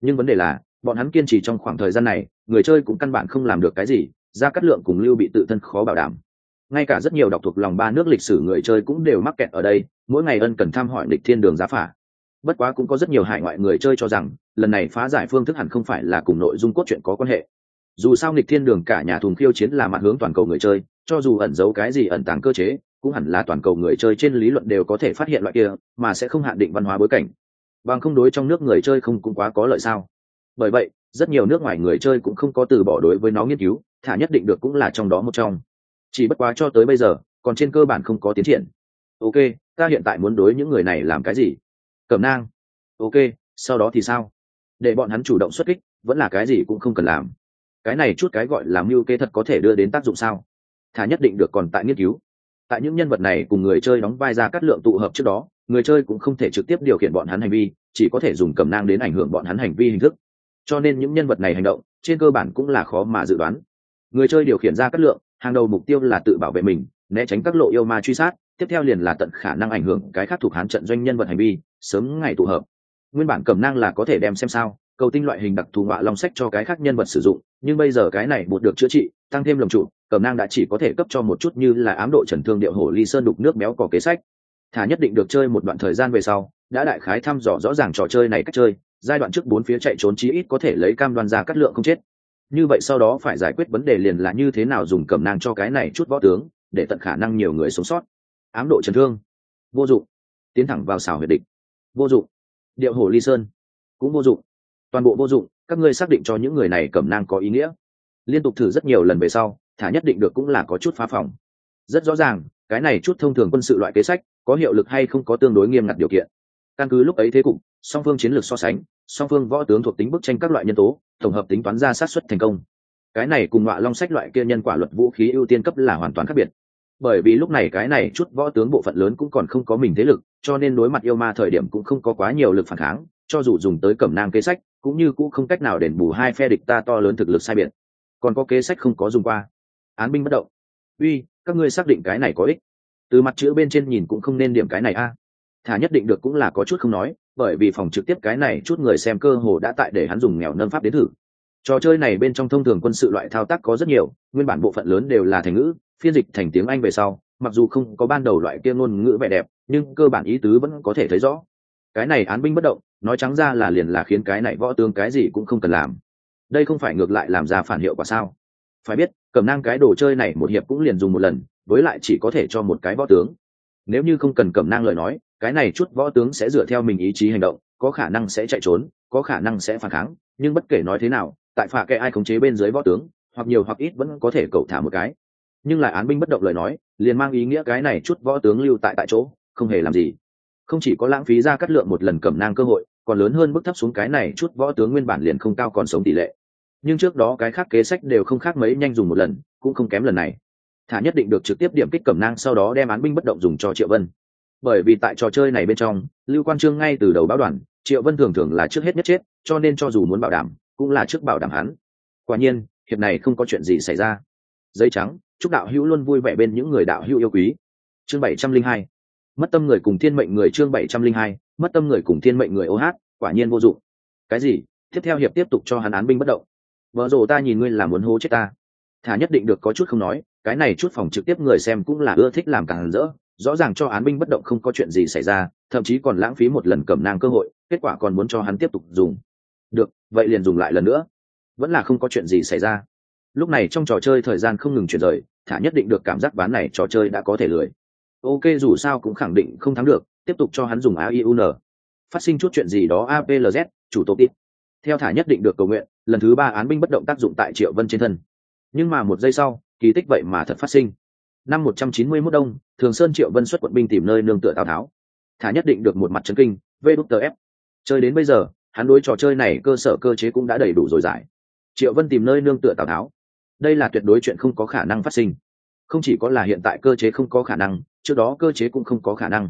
Nhưng vấn đề là, bọn hắn kiên trì trong khoảng thời gian này, người chơi cũng căn bản không làm được cái gì ra cắt lượng cùng lưu bị tự thân khó bảo đảm. Ngay cả rất nhiều đọc thuộc lòng ba nước lịch sử người chơi cũng đều mắc kẹt ở đây, mỗi ngày ân cần thăm hỏi lịch thiên đường giá phả. Bất quá cũng có rất nhiều hải ngoại người chơi cho rằng, lần này phá giải phương thức hẳn không phải là cùng nội dung cốt truyện có quan hệ. Dù sao nghịch thiên đường cả nhà thùng khiêu chiến là mặt hướng toàn cầu người chơi, cho dù ẩn giấu cái gì ẩn tàng cơ chế cũng hẳn là toàn cầu người chơi trên lý luận đều có thể phát hiện loại kia, mà sẽ không hạn định văn hóa bối cảnh. Bằng không đối trong nước người chơi không cũng quá có lợi sao? Bởi vậy, rất nhiều nước ngoài người chơi cũng không có từ bỏ đối với nó nghiên cứu, thả nhất định được cũng là trong đó một trong. Chỉ bất quá cho tới bây giờ, còn trên cơ bản không có tiến triển. Ok, ta hiện tại muốn đối những người này làm cái gì? Cẩm nang. Ok, sau đó thì sao? Để bọn hắn chủ động xuất kích, vẫn là cái gì cũng không cần làm. Cái này chút cái gọi là mưu kê thật có thể đưa đến tác dụng sao? Thả nhất định được còn tại nghiên cứu tại những nhân vật này cùng người chơi đóng vai ra cắt lượng tụ hợp trước đó, người chơi cũng không thể trực tiếp điều khiển bọn hắn hành vi, chỉ có thể dùng cầm nang đến ảnh hưởng bọn hắn hành vi hình thức. Cho nên những nhân vật này hành động, trên cơ bản cũng là khó mà dự đoán. Người chơi điều khiển ra cắt lượng, hàng đầu mục tiêu là tự bảo vệ mình, né tránh các lộ yêu ma truy sát, tiếp theo liền là tận khả năng ảnh hưởng cái khác thuộc hán trận doanh nhân vật hành vi, sớm ngày tụ hợp. Nguyên bản cầm năng là có thể đem xem sao cầu tinh loại hình đặc thù ngọa long sách cho cái khác nhân vật sử dụng, nhưng bây giờ cái này bột được chữa trị, tăng thêm lồng trụ, cẩm nang đã chỉ có thể cấp cho một chút như là ám độ trần thương điệu hổ ly sơn đục nước béo cỏ kế sách. Thả nhất định được chơi một đoạn thời gian về sau, đã đại khái thăm dò rõ ràng trò chơi này cách chơi, giai đoạn trước bốn phía chạy trốn chí ít có thể lấy cam đoan ra cắt lượng không chết. Như vậy sau đó phải giải quyết vấn đề liền là như thế nào dùng cẩm nang cho cái này chút võ tướng, để tận khả năng nhiều người sống sót. Ám độ trần thương. Vô dụng. Tiến thẳng vào xào huyệt địch. Vô dụng. Điệu hổ ly sơn. Cũng vô dụng toàn bộ vô dụng, các ngươi xác định cho những người này cẩm nang có ý nghĩa. Liên tục thử rất nhiều lần về sau, thả nhất định được cũng là có chút phá phòng. Rất rõ ràng, cái này chút thông thường quân sự loại kế sách, có hiệu lực hay không có tương đối nghiêm ngặt điều kiện. Căn cứ lúc ấy thế cục, song phương chiến lược so sánh, song phương võ tướng thuộc tính bức tranh các loại nhân tố, tổng hợp tính toán ra sát xuất thành công. Cái này cùng loại long sách loại kia nhân quả luật vũ khí ưu tiên cấp là hoàn toàn khác biệt. Bởi vì lúc này cái này chút võ tướng bộ phận lớn cũng còn không có mình thế lực, cho nên đối mặt yêu ma thời điểm cũng không có quá nhiều lực phản kháng, cho dù dùng tới cẩm nang kế sách cũng như cũng không cách nào đền bù hai phe địch ta to lớn thực lực sai biệt. Còn có kế sách không có dùng qua. Án binh bất động. Uy, các ngươi xác định cái này có ích. Từ mặt chữ bên trên nhìn cũng không nên điểm cái này a. Thả nhất định được cũng là có chút không nói, bởi vì phòng trực tiếp cái này chút người xem cơ hồ đã tại để hắn dùng nghèo nâng pháp đến thử. Trò chơi này bên trong thông thường quân sự loại thao tác có rất nhiều, nguyên bản bộ phận lớn đều là thành ngữ, phiên dịch thành tiếng anh về sau, mặc dù không có ban đầu loại kia ngôn ngữ vẻ đẹp, nhưng cơ bản ý tứ vẫn có thể thấy rõ cái này án binh bất động, nói trắng ra là liền là khiến cái này võ tướng cái gì cũng không cần làm. Đây không phải ngược lại làm ra phản hiệu quả sao? Phải biết, cầm năng cái đồ chơi này một hiệp cũng liền dùng một lần, với lại chỉ có thể cho một cái võ tướng. Nếu như không cần cầm năng lời nói, cái này chút võ tướng sẽ dựa theo mình ý chí hành động, có khả năng sẽ chạy trốn, có khả năng sẽ phản kháng, nhưng bất kể nói thế nào, tại phà kệ ai khống chế bên dưới võ tướng, hoặc nhiều hoặc ít vẫn có thể cầu thả một cái. Nhưng lại án binh bất động lời nói, liền mang ý nghĩa cái này chút võ tướng lưu tại tại chỗ, không hề làm gì không chỉ có lãng phí ra cắt lượng một lần cầm nang cơ hội, còn lớn hơn bức thấp xuống cái này chút võ tướng nguyên bản liền không cao còn sống tỷ lệ. Nhưng trước đó cái khác kế sách đều không khác mấy nhanh dùng một lần, cũng không kém lần này. Thả nhất định được trực tiếp điểm kích cẩm nang sau đó đem án binh bất động dùng cho triệu vân. Bởi vì tại trò chơi này bên trong, lưu quan trương ngay từ đầu báo đoàn, triệu vân thường thường là trước hết nhất chết, cho nên cho dù muốn bảo đảm, cũng là trước bảo đảm hắn. Quả nhiên, hiệp này không có chuyện gì xảy ra. Giấy trắng, chúc đạo hữu luôn vui vẻ bên những người đạo hữu yêu quý. Chương bảy trăm linh hai mất tâm người cùng thiên mệnh người chương bảy trăm linh hai, mất tâm người cùng thiên mệnh người ô hát, quả nhiên vô dụng. Cái gì? Tiếp theo hiệp tiếp tục cho hắn án binh bất động. Vợ rồ ta nhìn ngươi là muốn hố chết ta. Thả nhất định được có chút không nói, cái này chút phòng trực tiếp người xem cũng là ưa thích làm càng rỡ. Rõ ràng cho án binh bất động không có chuyện gì xảy ra, thậm chí còn lãng phí một lần cầm nang cơ hội, kết quả còn muốn cho hắn tiếp tục dùng. Được, vậy liền dùng lại lần nữa. Vẫn là không có chuyện gì xảy ra. Lúc này trong trò chơi thời gian không ngừng chuyển rời, thả nhất định được cảm giác ván này trò chơi đã có thể lười ok, dù sao cũng khẳng định không thắng được, tiếp tục cho hắn dùng aiun phát sinh chút chuyện gì đó aplz chủ tổ tít theo thả nhất định được cầu nguyện, lần thứ ba án binh bất động tác dụng tại triệu vân trên thân. Nhưng mà một giây sau, kỳ tích vậy mà thật phát sinh. Năm một trăm chín mươi mốt đông, thường sơn triệu vân xuất quận binh tìm nơi nương tựa tào tháo. Thả nhất định được một mặt chân kinh, v đúc tờ ép chơi đến bây giờ, hắn đối trò chơi này cơ sở cơ chế cũng đã đầy đủ rồi giải. Triệu vân tìm nơi nương tựa tào tháo. Đây là tuyệt đối chuyện không có khả năng phát sinh không chỉ có là hiện tại cơ chế không có khả năng, trước đó cơ chế cũng không có khả năng.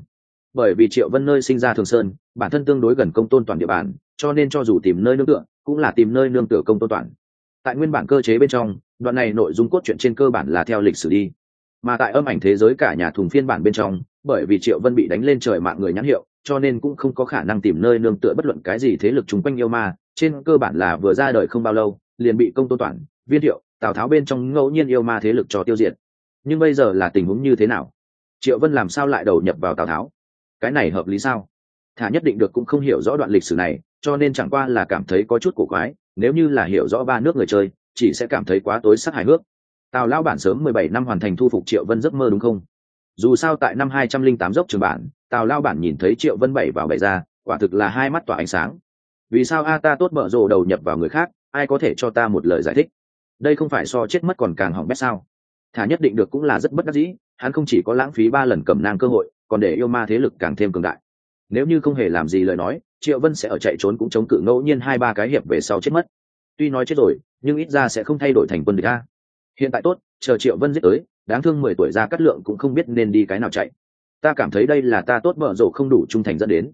Bởi vì triệu vân nơi sinh ra thường sơn, bản thân tương đối gần công tôn toàn địa bàn, cho nên cho dù tìm nơi nương tựa, cũng là tìm nơi nương tựa công tôn toàn. Tại nguyên bản cơ chế bên trong, đoạn này nội dung cốt truyện trên cơ bản là theo lịch sử đi. Mà tại âm ảnh thế giới cả nhà thùng phiên bản bên trong, bởi vì triệu vân bị đánh lên trời mạng người nhãn hiệu, cho nên cũng không có khả năng tìm nơi nương tựa bất luận cái gì thế lực chung quanh yêu ma, trên cơ bản là vừa ra đời không bao lâu, liền bị công tôn toàn, viên hiệu tào tháo bên trong ngẫu nhiên yêu ma thế lực cho tiêu diệt nhưng bây giờ là tình huống như thế nào? Triệu vân làm sao lại đầu nhập vào tào tháo? Cái này hợp lý sao? Thả nhất định được cũng không hiểu rõ đoạn lịch sử này, cho nên chẳng qua là cảm thấy có chút cổ quái, nếu như là hiểu rõ ba nước người chơi, chỉ sẽ cảm thấy quá tối sắc hài hước. Tào lao bản sớm mười bảy năm hoàn thành thu phục triệu vân giấc mơ đúng không? Dù sao tại năm hai trăm linh tám dốc trường bản, tào lao bản nhìn thấy triệu vân bảy vào bảy ra, quả thực là hai mắt tỏa ánh sáng. Vì sao a ta tốt bở rồ đầu nhập vào người khác, ai có thể cho ta một lời giải thích? Đây không phải so chết mất còn càng hỏng bét sao? Thả nhất định được cũng là rất bất đắc dĩ, hắn không chỉ có lãng phí ba lần cầm nang cơ hội, còn để yêu ma thế lực càng thêm cường đại. Nếu như không hề làm gì lời nói, triệu vân sẽ ở chạy trốn cũng chống cự ngẫu nhiên hai ba cái hiệp về sau chết mất. Tuy nói chết rồi, nhưng ít ra sẽ không thay đổi thành quân địch a. Hiện tại tốt, chờ triệu vân giết tới, đáng thương mười tuổi ra cắt lượng cũng không biết nên đi cái nào chạy. Ta cảm thấy đây là ta tốt bở rộ không đủ trung thành dẫn đến.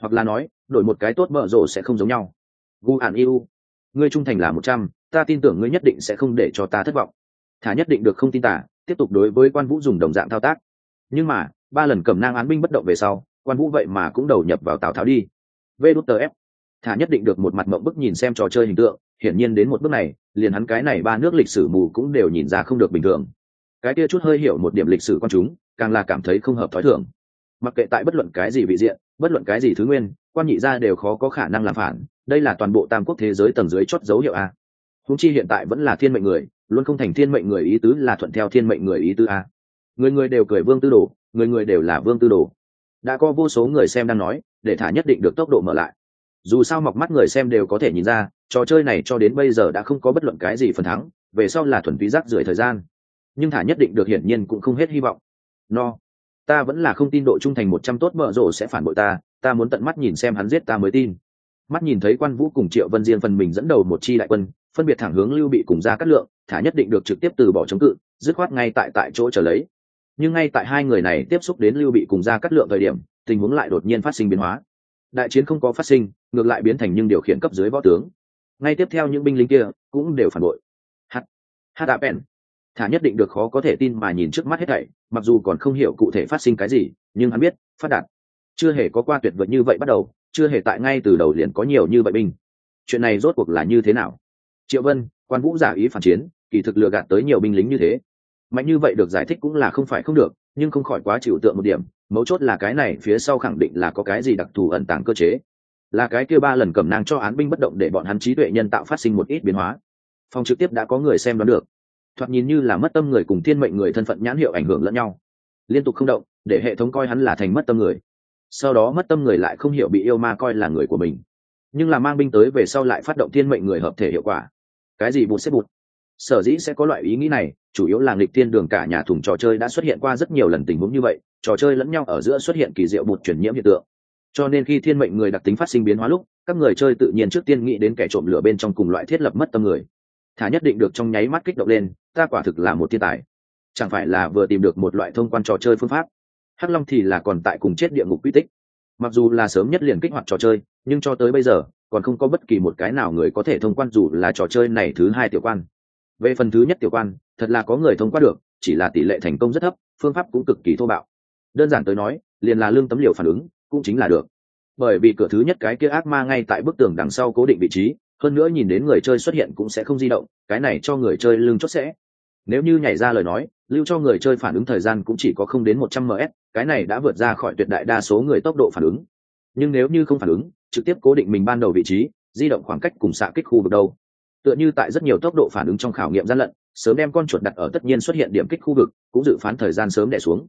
Hoặc là nói, đổi một cái tốt bở rộ sẽ không giống nhau. Gu hàn yêu ngươi trung thành là một trăm, ta tin tưởng ngươi nhất định sẽ không để cho ta thất vọng thả nhất định được không tin tả, tiếp tục đối với quan vũ dùng đồng dạng thao tác. Nhưng mà, ba lần cầm nang án binh bất động về sau, quan vũ vậy mà cũng đầu nhập vào tào tháo đi. Vê đút tờ ép. Thả nhất định được một mặt mộng bức nhìn xem trò chơi hình tượng, hiển nhiên đến một bước này, liền hắn cái này ba nước lịch sử mù cũng đều nhìn ra không được bình thường. Cái kia chút hơi hiểu một điểm lịch sử con chúng, càng là cảm thấy không hợp thói thường. Mặc kệ tại bất luận cái gì vị diện, bất luận cái gì thứ nguyên, quan nhị gia đều khó có khả năng làm phản, đây là toàn bộ tam quốc thế giới tầng dưới chót dấu hiệu a húng chi hiện tại vẫn là thiên mệnh người, luôn không thành thiên mệnh người ý tứ là thuận theo thiên mệnh người ý tứ a. Người người đều cười vương tư đồ, người người đều là vương tư đồ. Đã có vô số người xem đang nói, để thả nhất định được tốc độ mở lại. Dù sao mọc mắt người xem đều có thể nhìn ra, trò chơi này cho đến bây giờ đã không có bất luận cái gì phần thắng, về sau là thuần túy rác rưởi thời gian. Nhưng thả nhất định được hiển nhiên cũng không hết hy vọng. No, ta vẫn là không tin độ trung thành một trăm tốt bợ rộ sẽ phản bội ta ta muốn tận mắt nhìn xem hắn giết ta mới tin. Mắt nhìn thấy quan vũ cùng triệu vân diên phần mình dẫn đầu một chi đại quân phân biệt thẳng hướng lưu bị cùng ra cắt lượng, thả nhất định được trực tiếp từ bỏ chống cự, dứt khoát ngay tại tại chỗ trở lấy. Nhưng ngay tại hai người này tiếp xúc đến lưu bị cùng ra cắt lượng thời điểm, tình huống lại đột nhiên phát sinh biến hóa. Đại chiến không có phát sinh, ngược lại biến thành những điều khiển cấp dưới võ tướng. Ngay tiếp theo những binh lính kia cũng đều phản bội. Hát hát đã bèn thả nhất định được khó có thể tin mà nhìn trước mắt hết thảy, mặc dù còn không hiểu cụ thể phát sinh cái gì, nhưng hắn biết, phát đạt. Chưa hề có qua tuyệt vời như vậy bắt đầu, chưa hề tại ngay từ đầu liền có nhiều như vậy binh. Chuyện này rốt cuộc là như thế nào? Triệu vân, quan vũ giả ý phản chiến, kỳ thực lừa gạt tới nhiều binh lính như thế. Mạnh như vậy được giải thích cũng là không phải không được, nhưng không khỏi quá chịu tượng một điểm, mấu chốt là cái này phía sau khẳng định là có cái gì đặc thù ẩn tàng cơ chế. Là cái kia ba lần cầm nang cho án binh bất động để bọn hắn trí tuệ nhân tạo phát sinh một ít biến hóa. Phòng trực tiếp đã có người xem đoán được. Thoạt nhìn như là mất tâm người cùng thiên mệnh người thân phận nhãn hiệu ảnh hưởng lẫn nhau. Liên tục không động, để hệ thống coi hắn là thành mất tâm người. Sau đó mất tâm người lại không hiểu bị yêu ma coi là người của mình. Nhưng là mang binh tới về sau lại phát động thiên mệnh người hợp thể hiệu quả cái gì bụt xếp bụt? Sở dĩ sẽ có loại ý nghĩ này, chủ yếu là nghịch thiên đường cả nhà thùng trò chơi đã xuất hiện qua rất nhiều lần tình huống như vậy, trò chơi lẫn nhau ở giữa xuất hiện kỳ diệu bụt chuyển nhiễm hiện tượng. Cho nên khi thiên mệnh người đặc tính phát sinh biến hóa lúc, các người chơi tự nhiên trước tiên nghĩ đến kẻ trộm lửa bên trong cùng loại thiết lập mất tâm người. Thả nhất định được trong nháy mắt kích động lên, ta quả thực là một thiên tài. Chẳng phải là vừa tìm được một loại thông quan trò chơi phương pháp? Hắc long thì là còn tại cùng chết địa ngục quy tích. Mặc dù là sớm nhất liền kích hoạt trò chơi, nhưng cho tới bây giờ còn không có bất kỳ một cái nào người có thể thông quan dù là trò chơi này thứ hai tiểu quan. Về phần thứ nhất tiểu quan, thật là có người thông qua được, chỉ là tỷ lệ thành công rất thấp, phương pháp cũng cực kỳ thô bạo. Đơn giản tới nói, liền là lương tấm liều phản ứng, cũng chính là được. Bởi vì cửa thứ nhất cái kia ác ma ngay tại bức tường đằng sau cố định vị trí, hơn nữa nhìn đến người chơi xuất hiện cũng sẽ không di động, cái này cho người chơi lương chốt sẽ. Nếu như nhảy ra lời nói, lưu cho người chơi phản ứng thời gian cũng chỉ có không đến một trăm ms cái này đã vượt ra khỏi tuyệt đại đa số người tốc độ phản ứng. Nhưng nếu như không phản ứng trực tiếp cố định mình ban đầu vị trí, di động khoảng cách cùng xạ kích khu vực đâu. Tựa như tại rất nhiều tốc độ phản ứng trong khảo nghiệm gian lận, sớm đem con chuột đặt ở tất nhiên xuất hiện điểm kích khu vực, cũng dự phán thời gian sớm đẻ xuống.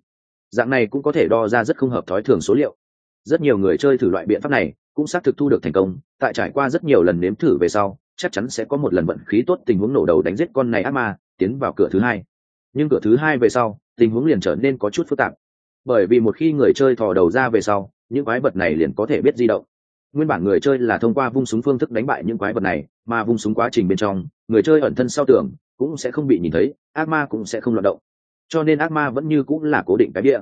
Dạng này cũng có thể đo ra rất không hợp thói thường số liệu. Rất nhiều người chơi thử loại biện pháp này, cũng xác thực thu được thành công, tại trải qua rất nhiều lần nếm thử về sau, chắc chắn sẽ có một lần vận khí tốt tình huống nổ đầu đánh giết con này ác ma, tiến vào cửa thứ hai. Nhưng cửa thứ hai về sau, tình huống liền trở nên có chút phức tạp. Bởi vì một khi người chơi thò đầu ra về sau, những quái vật này liền có thể biết di động nguyên bản người chơi là thông qua vung súng phương thức đánh bại những quái vật này, mà vung súng quá trình bên trong, người chơi ẩn thân sau tường cũng sẽ không bị nhìn thấy, ác ma cũng sẽ không loạt động. Cho nên ác ma vẫn như cũng là cố định cái địa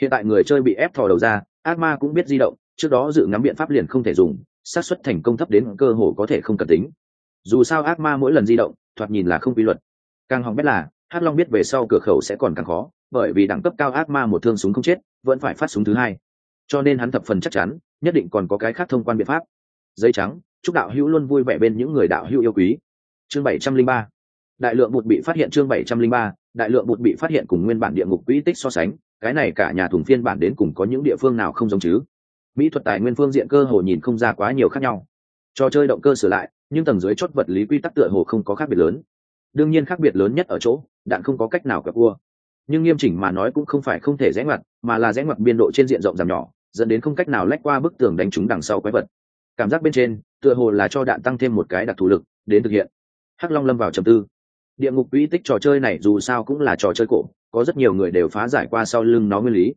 hiện tại người chơi bị ép thò đầu ra, ác ma cũng biết di động, trước đó dự ngắm biện pháp liền không thể dùng, xác suất thành công thấp đến cơ hồ có thể không cần tính. Dù sao ác ma mỗi lần di động, thoạt nhìn là không quy luật. Càng hỏng biết là, hắc long biết về sau cửa khẩu sẽ còn càng khó, bởi vì đẳng cấp cao ác ma một thương súng không chết, vẫn phải phát súng thứ hai. Cho nên hắn thập phần chắc chắn nhất định còn có cái khác thông quan biện pháp. Giấy trắng, chúc đạo hữu luôn vui vẻ bên những người đạo hữu yêu quý. Chương bảy trăm linh ba. Đại lượng bụt bị phát hiện chương bảy trăm linh ba, đại lượng bụt bị phát hiện cùng nguyên bản địa ngục quỹ tích so sánh, cái này cả nhà thùng phiên bản đến cùng có những địa phương nào không giống chứ? Mỹ thuật tài nguyên phương diện cơ hồ nhìn không ra quá nhiều khác nhau. Trò chơi động cơ sửa lại, nhưng tầng dưới chốt vật lý quy tắc tựa hồ không có khác biệt lớn. Đương nhiên khác biệt lớn nhất ở chỗ, đạn không có cách nào gặp cua nhưng nghiêm chỉnh mà nói cũng không phải không thể rẽ ngoặt, mà là rẽ ngoặt biên độ trên diện rộng giảm nhỏ dẫn đến không cách nào lách qua bức tường đánh trúng đằng sau quái vật. Cảm giác bên trên, tựa hồ là cho đạn tăng thêm một cái đặc thù lực, đến thực hiện. Hắc long lâm vào trầm tư. Địa ngục quỹ tích trò chơi này dù sao cũng là trò chơi cổ, có rất nhiều người đều phá giải qua sau lưng nó nguyên lý.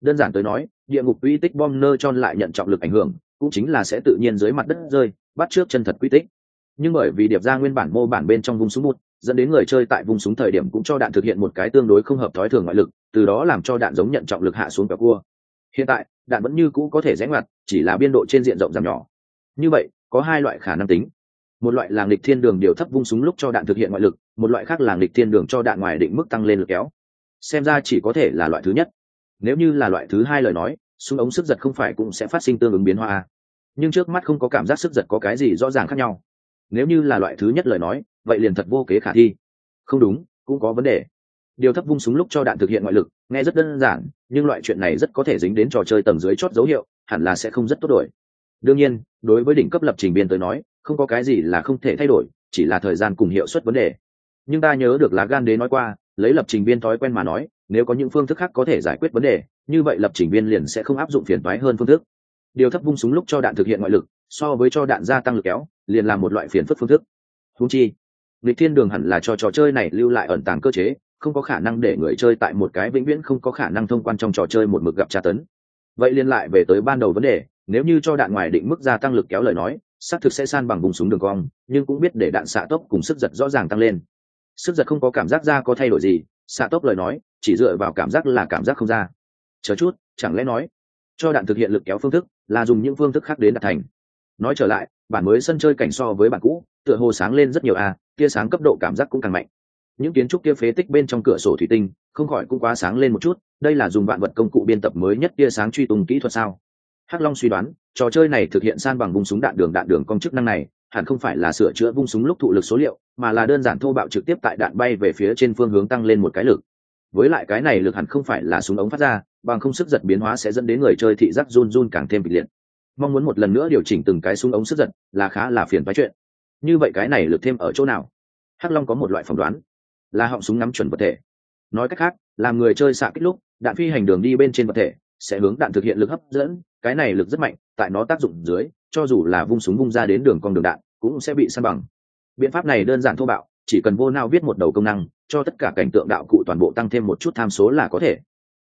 Đơn giản tới nói, địa ngục quỹ tích bom nơ tròn lại nhận trọng lực ảnh hưởng, cũng chính là sẽ tự nhiên dưới mặt đất rơi, bắt trước chân thật quỹ tích. Nhưng bởi vì điệp ra nguyên bản mô bản bên trong vùng súng bút dẫn đến người chơi tại vùng súng thời điểm cũng cho đạn thực hiện một cái tương đối không hợp thói thường ngoại lực, từ đó làm cho đạn giống nhận trọng lực hạ xuống cả cua. Hiện tại đạn vẫn như cũ có thể rẽ ngoặt, chỉ là biên độ trên diện rộng giảm nhỏ. Như vậy, có hai loại khả năng tính. Một loại là nghịch thiên đường điều thấp vung súng lúc cho đạn thực hiện ngoại lực, một loại khác là nghịch thiên đường cho đạn ngoài định mức tăng lên lực kéo. Xem ra chỉ có thể là loại thứ nhất. Nếu như là loại thứ hai lời nói, súng ống sức giật không phải cũng sẽ phát sinh tương ứng biến hóa. Nhưng trước mắt không có cảm giác sức giật có cái gì rõ ràng khác nhau. Nếu như là loại thứ nhất lời nói, vậy liền thật vô kế khả thi. Không đúng, cũng có vấn đề điều thấp vung súng lúc cho đạn thực hiện ngoại lực, nghe rất đơn giản, nhưng loại chuyện này rất có thể dính đến trò chơi tầng dưới chót dấu hiệu, hẳn là sẽ không rất tốt đổi. Đương nhiên, đối với đỉnh cấp lập trình biên tới nói, không có cái gì là không thể thay đổi, chỉ là thời gian cùng hiệu suất vấn đề. Nhưng ta nhớ được lá gan đế nói qua, lấy lập trình viên thói quen mà nói, nếu có những phương thức khác có thể giải quyết vấn đề, như vậy lập trình viên liền sẽ không áp dụng phiền toái hơn phương thức. Điều thấp vung súng lúc cho đạn thực hiện ngoại lực, so với cho đạn gia tăng lực kéo, liền là một loại phiền phức phương thức. Húng chi lịch thiên đường hẳn là cho trò chơi này lưu lại ẩn tàng cơ chế không có khả năng để người chơi tại một cái vĩnh viễn không có khả năng thông quan trong trò chơi một mực gặp tra tấn. Vậy liên lại về tới ban đầu vấn đề, nếu như cho đạn ngoài định mức gia tăng lực kéo lời nói, xác thực sẽ san bằng vùng súng đường cong, nhưng cũng biết để đạn xạ tốc cùng sức giật rõ ràng tăng lên. Sức giật không có cảm giác ra có thay đổi gì, xạ tốc lời nói, chỉ dựa vào cảm giác là cảm giác không ra. Chờ chút, chẳng lẽ nói, cho đạn thực hiện lực kéo phương thức là dùng những phương thức khác đến đạt thành. Nói trở lại, bản mới sân chơi cảnh so với bản cũ, tựa hồ sáng lên rất nhiều a tia sáng cấp độ cảm giác cũng càng mạnh những kiến trúc kia phế tích bên trong cửa sổ thủy tinh, không khỏi cũng quá sáng lên một chút, đây là dùng vạn vật công cụ biên tập mới nhất tia sáng truy tung kỹ thuật sao? Hắc long suy đoán, trò chơi này thực hiện san bằng vung súng đạn đường đạn đường công chức năng này, hẳn không phải là sửa chữa vung súng lúc thụ lực số liệu, mà là đơn giản thô bạo trực tiếp tại đạn bay về phía trên phương hướng tăng lên một cái lực. Với lại cái này lực hẳn không phải là súng ống phát ra, bằng không sức giật biến hóa sẽ dẫn đến người chơi thị giác run run càng thêm kịch liệt. Mong muốn một lần nữa điều chỉnh từng cái súng ống sức giật là khá là phiền phái chuyện. Như vậy cái này lực thêm ở chỗ nào? Hắc long có một loại phỏng đoán là họng súng nắm chuẩn vật thể. Nói cách khác, làm người chơi xạ kích lúc, đạn phi hành đường đi bên trên vật thể sẽ hướng đạn thực hiện lực hấp dẫn, cái này lực rất mạnh, tại nó tác dụng dưới, cho dù là vung súng vung ra đến đường con đường đạn, cũng sẽ bị săn bằng. Biện pháp này đơn giản thô bạo, chỉ cần vô nào viết một đầu công năng, cho tất cả cảnh tượng đạo cụ toàn bộ tăng thêm một chút tham số là có thể.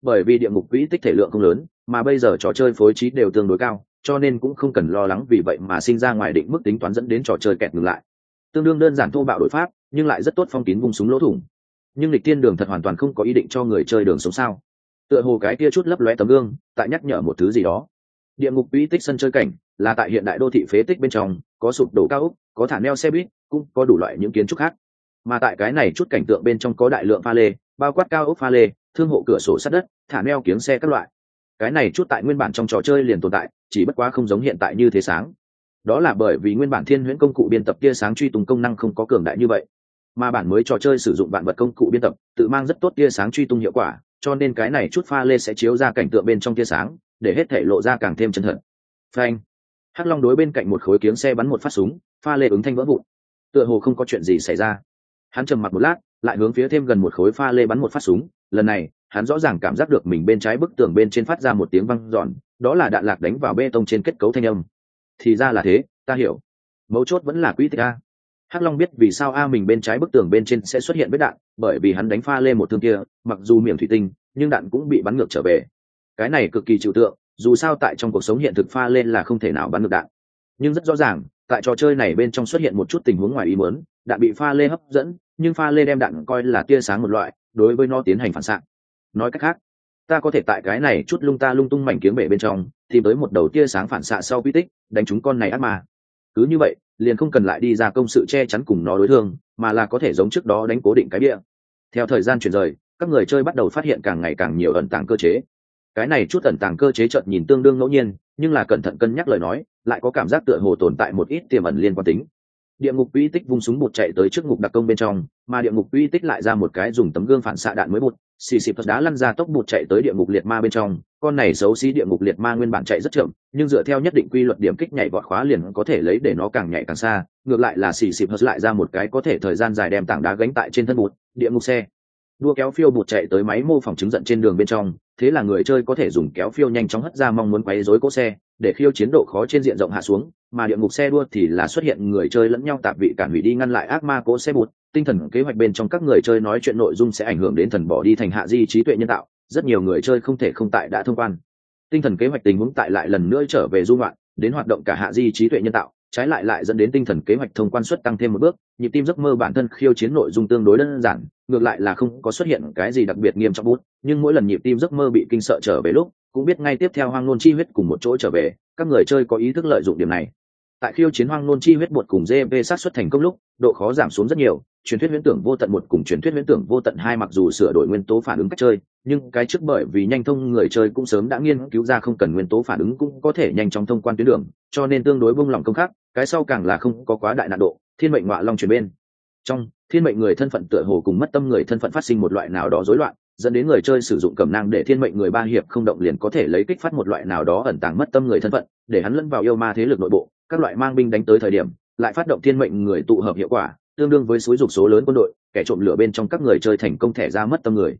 Bởi vì địa ngục quỹ tích thể lượng không lớn, mà bây giờ trò chơi phối trí đều tương đối cao, cho nên cũng không cần lo lắng vì vậy mà sinh ra ngoài định mức tính toán dẫn đến trò chơi kẹt ngừng lại. Tương đương đơn giản thô bạo đội pháp nhưng lại rất tốt phong kín vùng súng lỗ thủng. Nhưng lịch tiên đường thật hoàn toàn không có ý định cho người chơi đường sống sao? Tựa hồ cái kia chút lấp lóe tấm gương, tại nhắc nhở một thứ gì đó. Địa ngục uy tích sân chơi cảnh, là tại hiện đại đô thị phế tích bên trong, có sụp đổ cao ốc, có thả neo xe buýt, cũng có đủ loại những kiến trúc khác. Mà tại cái này chút cảnh tượng bên trong có đại lượng pha lê, bao quát cao ốc pha lê, thương hộ cửa sổ sát đất, thả neo kiếng xe các loại. Cái này chút tại nguyên bản trong trò chơi liền tồn tại, chỉ bất quá không giống hiện tại như thế sáng. Đó là bởi vì nguyên bản thiên huyễn công cụ biên tập tia sáng truy tung công năng không có cường đại như vậy mà bản mới trò chơi sử dụng bản vật công cụ biên tập, tự mang rất tốt tia sáng truy tung hiệu quả, cho nên cái này chút pha lê sẽ chiếu ra cảnh tượng bên trong tia sáng, để hết thể lộ ra càng thêm chân thật. Phanh. Hắc long đối bên cạnh một khối kiếng xe bắn một phát súng, pha lê ứng thanh vỡ vụn. Tựa hồ không có chuyện gì xảy ra. Hắn trầm mặt một lát, lại hướng phía thêm gần một khối pha lê bắn một phát súng. Lần này, hắn rõ ràng cảm giác được mình bên trái bức tường bên trên phát ra một tiếng văng giòn đó là đạn lạc đánh vào bê tông trên kết cấu thanh âm. Thì ra là thế, ta hiểu. Mấu chốt vẫn là quỹ tích a hắc long biết vì sao a mình bên trái bức tường bên trên sẽ xuất hiện vết đạn, bởi vì hắn đánh pha lê một thương kia, mặc dù miệng thủy tinh, nhưng đạn cũng bị bắn ngược trở về. Cái này cực kỳ trừu tượng, dù sao tại trong cuộc sống hiện thực pha lên là không thể nào bắn được đạn. Nhưng rất rõ ràng, tại trò chơi này bên trong xuất hiện một chút tình huống ngoài ý muốn, đạn bị pha lê hấp dẫn, nhưng pha lê đem đạn coi là tia sáng một loại, đối với nó tiến hành phản xạ. Nói cách khác, ta có thể tại cái này chút lung ta lung tung mảnh kiếm bể bên trong, tìm tới một đầu tia sáng phản xạ sau quy tích, đánh chúng con này ác mà cứ như vậy liền không cần lại đi ra công sự che chắn cùng nó đối thương, mà là có thể giống trước đó đánh cố định cái bia theo thời gian chuyển rời, các người chơi bắt đầu phát hiện càng ngày càng nhiều ẩn tàng cơ chế cái này chút ẩn tàng cơ chế chợt nhìn tương đương ngẫu nhiên, nhưng là cẩn thận cân nhắc lời nói, lại có cảm giác tựa hồ tồn tại một ít tiềm ẩn liên quan tính địa ngục uy tích vung súng bột chạy tới trước ngục đặc công bên trong, mà địa ngục uy tích lại ra một cái dùng tấm gương phản xạ đạn mới bột xì xì phật đá lăn ra tốc bụt chạy tới địa ngục liệt ma bên trong. Con này xấu xí địa ngục liệt ma nguyên bản chạy rất chậm, nhưng dựa theo nhất định quy luật điểm kích nhảy vọt khóa liền có thể lấy để nó càng nhảy càng xa. Ngược lại là xì xì phật lại ra một cái có thể thời gian dài đem tảng đá gánh tại trên thân bụt, địa ngục xe. Đua kéo phiêu bụt chạy tới máy mô phỏng chứng giận trên đường bên trong thế là người chơi có thể dùng kéo phiêu nhanh chóng hất ra mong muốn quấy rối cỗ xe, để khiêu chiến độ khó trên diện rộng hạ xuống, mà địa ngục xe đua thì là xuất hiện người chơi lẫn nhau tạp vị cản hủy đi ngăn lại ác ma cỗ xe bụt. Tinh thần kế hoạch bên trong các người chơi nói chuyện nội dung sẽ ảnh hưởng đến thần bỏ đi thành hạ di trí tuệ nhân tạo, rất nhiều người chơi không thể không tại đã thông quan. Tinh thần kế hoạch tình huống tại lại lần nữa trở về dung loạn đến hoạt động cả hạ di trí tuệ nhân tạo, trái lại lại dẫn đến tinh thần kế hoạch thông quan suất tăng thêm một bước, nhịp tim giấc mơ bản thân khiêu chiến nội dung tương đối đơn giản ngược lại là không có xuất hiện cái gì đặc biệt nghiêm trọng bút, nhưng mỗi lần nhịp tim giấc mơ bị kinh sợ trở về lúc, cũng biết ngay tiếp theo hoang nôn chi huyết cùng một chỗ trở về, các người chơi có ý thức lợi dụng điểm này. Tại khiêu chiến hoang nôn chi huyết bột cùng gp sát xuất thành công lúc, độ khó giảm xuống rất nhiều, truyền thuyết huyễn tưởng vô tận một cùng truyền thuyết huyễn tưởng vô tận hai mặc dù sửa đổi nguyên tố phản ứng cách chơi, nhưng cái trước bởi vì nhanh thông người chơi cũng sớm đã nghiên cứu ra không cần nguyên tố phản ứng cũng có thể nhanh chóng thông quan tuyến đường, cho nên tương đối bông lòng công khác cái sau càng là không có quá đại nạn độ, thiên mệnh ngọa long chuyển bên. Trong thiên mệnh người thân phận tựa hồ cùng mất tâm người thân phận phát sinh một loại nào đó rối loạn, dẫn đến người chơi sử dụng cẩm năng để thiên mệnh người ba hiệp không động liền có thể lấy kích phát một loại nào đó ẩn tàng mất tâm người thân phận, để hắn lẫn vào yêu ma thế lực nội bộ, các loại mang binh đánh tới thời điểm, lại phát động thiên mệnh người tụ hợp hiệu quả, tương đương với suối dục số lớn quân đội, kẻ trộm lửa bên trong các người chơi thành công thẻ ra mất tâm người.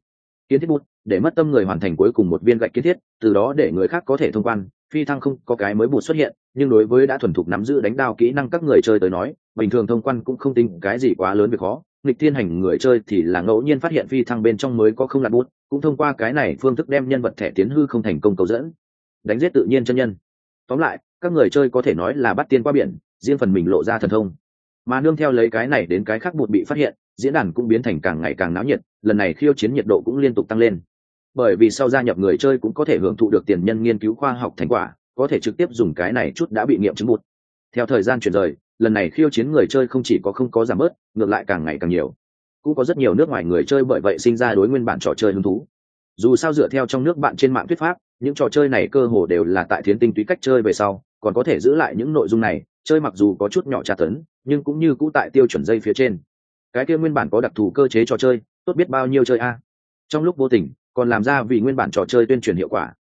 Kiến thiết bút, để mất tâm người hoàn thành cuối cùng một viên gạch kiến thiết, từ đó để người khác có thể thông quan phi thăng không có cái mới bụt xuất hiện, nhưng đối với đã thuần thục nắm giữ đánh đao kỹ năng các người chơi tới nói, bình thường thông quan cũng không tính cái gì quá lớn việc khó. Nghịch thiên hành người chơi thì là ngẫu nhiên phát hiện phi thăng bên trong mới có không lặn bút, cũng thông qua cái này phương thức đem nhân vật thẻ tiến hư không thành công cầu dẫn. Đánh giết tự nhiên chân nhân. Tóm lại, các người chơi có thể nói là bắt tiên qua biển, riêng phần mình lộ ra thần thông. Mà nương theo lấy cái này đến cái khác bụt bị phát hiện, diễn đàn cũng biến thành càng ngày càng náo nhiệt, lần này khiêu chiến nhiệt độ cũng liên tục tăng lên bởi vì sau gia nhập người chơi cũng có thể hưởng thụ được tiền nhân nghiên cứu khoa học thành quả, có thể trực tiếp dùng cái này chút đã bị nghiệm chứng bụt. Theo thời gian chuyển rời, lần này khiêu chiến người chơi không chỉ có không có giảm bớt, ngược lại càng ngày càng nhiều. Cũng có rất nhiều nước ngoài người chơi bởi vậy sinh ra đối nguyên bản trò chơi hứng thú. Dù sao dựa theo trong nước bạn trên mạng thuyết pháp, những trò chơi này cơ hồ đều là tại thiến tinh túy cách chơi về sau, còn có thể giữ lại những nội dung này, chơi mặc dù có chút nhỏ tra tấn, nhưng cũng như cũ tại tiêu chuẩn dây phía trên. Cái kia nguyên bản có đặc thù cơ chế trò chơi, tốt biết bao nhiêu chơi a? Trong lúc vô tình còn làm ra vì nguyên bản trò chơi tuyên truyền hiệu quả.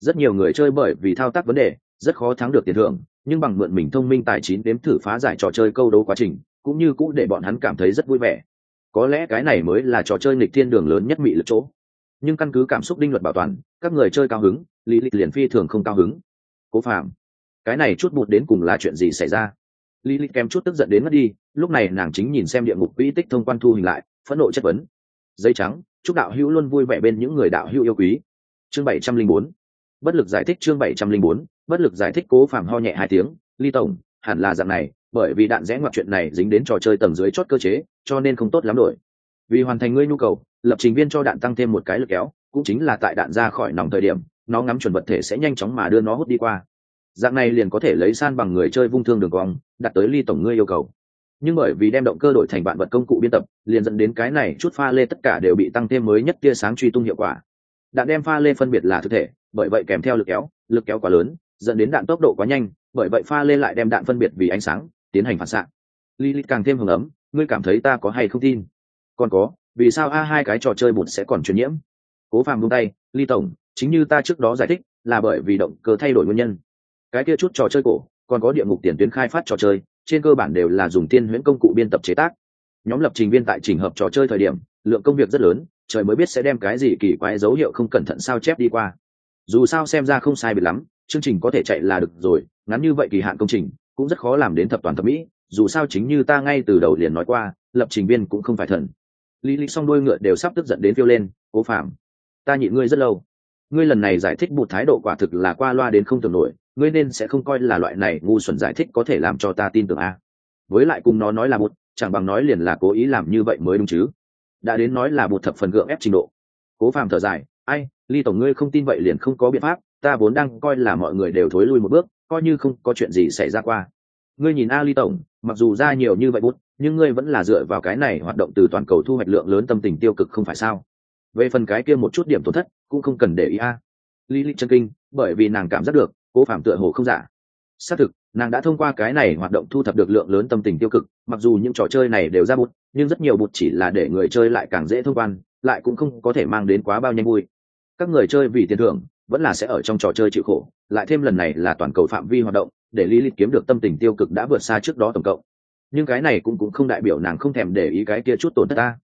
Rất nhiều người chơi bởi vì thao tác vấn đề, rất khó thắng được tiền thưởng, nhưng bằng mượn mình thông minh tài chính đếm thử phá giải trò chơi câu đấu quá trình, cũng như cũ để bọn hắn cảm thấy rất vui vẻ. Có lẽ cái này mới là trò chơi nghịch thiên đường lớn nhất mị lực chỗ. Nhưng căn cứ cảm xúc đinh luật bảo toàn, các người chơi cao hứng, lý lịch liền phi thường không cao hứng. Cố phạm cái này chút bụt đến cùng là chuyện gì xảy ra? Lý lịch kém chút tức giận đến mất đi, lúc này nàng chính nhìn xem địa ngục quỹ tích thông quan thu hình lại, phẫn nộ chất vấn. Giấy trắng chúc đạo hữu luôn vui vẻ bên những người đạo hữu yêu quý. Chương bảy trăm linh bốn. Bất lực giải thích chương bảy trăm linh bốn. Bất lực giải thích cố phàm ho nhẹ hai tiếng. Ly tổng, hẳn là dạng này, bởi vì đạn rẽ ngoặt chuyện này dính đến trò chơi tầng dưới chót cơ chế, cho nên không tốt lắm đổi. Vì hoàn thành ngươi nhu cầu, lập trình viên cho đạn tăng thêm một cái lực kéo, cũng chính là tại đạn ra khỏi nòng thời điểm, nó ngắm chuẩn vật thể sẽ nhanh chóng mà đưa nó hút đi qua. Dạng này liền có thể lấy san bằng người chơi vung thương đường cong, đặt tới ly tổng ngươi yêu cầu nhưng bởi vì đem động cơ đổi thành bạn vật công cụ biên tập, liền dẫn đến cái này chút pha lê tất cả đều bị tăng thêm mới nhất tia sáng truy tung hiệu quả. Đạn đem pha lê phân biệt là thực thể, bởi vậy kèm theo lực kéo lực kéo quá lớn, dẫn đến đạn tốc độ quá nhanh, bởi vậy pha lê lại đem đạn phân biệt vì ánh sáng, tiến hành phản xạ. Lilith càng thêm hưởng ấm, ngươi cảm thấy ta có hay không tin? Còn có, vì sao a hai cái trò chơi bụt sẽ còn truyền nhiễm? Cố phàm buông tay, ly tổng, chính như ta trước đó giải thích, là bởi vì động cơ thay đổi nguyên nhân. Cái kia chút trò chơi cổ, còn có địa ngục tiền tuyến khai phát trò chơi trên cơ bản đều là dùng tiên huyễn công cụ biên tập chế tác. Nhóm lập trình viên tại trình hợp trò chơi thời điểm, lượng công việc rất lớn, trời mới biết sẽ đem cái gì kỳ quái dấu hiệu không cẩn thận sao chép đi qua. Dù sao xem ra không sai biệt lắm, chương trình có thể chạy là được rồi, ngắn như vậy kỳ hạn công trình, cũng rất khó làm đến thập toàn thẩm mỹ, dù sao chính như ta ngay từ đầu liền nói qua, lập trình viên cũng không phải thần. Lý lý xong đôi ngựa đều sắp tức giận đến phiêu lên, cố phạm ta nhịn ngươi rất lâu. Ngươi lần này giải thích bộ thái độ quả thực là qua loa đến không tưởng nổi ngươi nên sẽ không coi là loại này ngu xuẩn giải thích có thể làm cho ta tin tưởng a. Với lại cùng nó nói là một, chẳng bằng nói liền là cố ý làm như vậy mới đúng chứ. Đã đến nói là một thập phần gượng ép trình độ. Cố phàm thở dài, ai, ly tổng ngươi không tin vậy liền không có biện pháp, ta vốn đang coi là mọi người đều thối lui một bước, coi như không có chuyện gì xảy ra qua. Ngươi nhìn a ly tổng, mặc dù ra nhiều như vậy bút, nhưng ngươi vẫn là dựa vào cái này hoạt động từ toàn cầu thu hoạch lượng lớn tâm tình tiêu cực không phải sao? Về phần cái kia một chút điểm tổn thất, cũng không cần để ý a. Lý lịch chân kinh, bởi vì nàng cảm giác được cố phạm tựa hồ không giả. Xác thực, nàng đã thông qua cái này hoạt động thu thập được lượng lớn tâm tình tiêu cực, mặc dù những trò chơi này đều ra bụt nhưng rất nhiều bụt chỉ là để người chơi lại càng dễ thông quan, lại cũng không có thể mang đến quá bao nhanh vui. Các người chơi vì tiền thưởng, vẫn là sẽ ở trong trò chơi chịu khổ, lại thêm lần này là toàn cầu phạm vi hoạt động, để lý lịch kiếm được tâm tình tiêu cực đã vượt xa trước đó tổng cộng. Nhưng cái này cũng cũng không đại biểu nàng không thèm để ý cái kia chút tổn thất ta.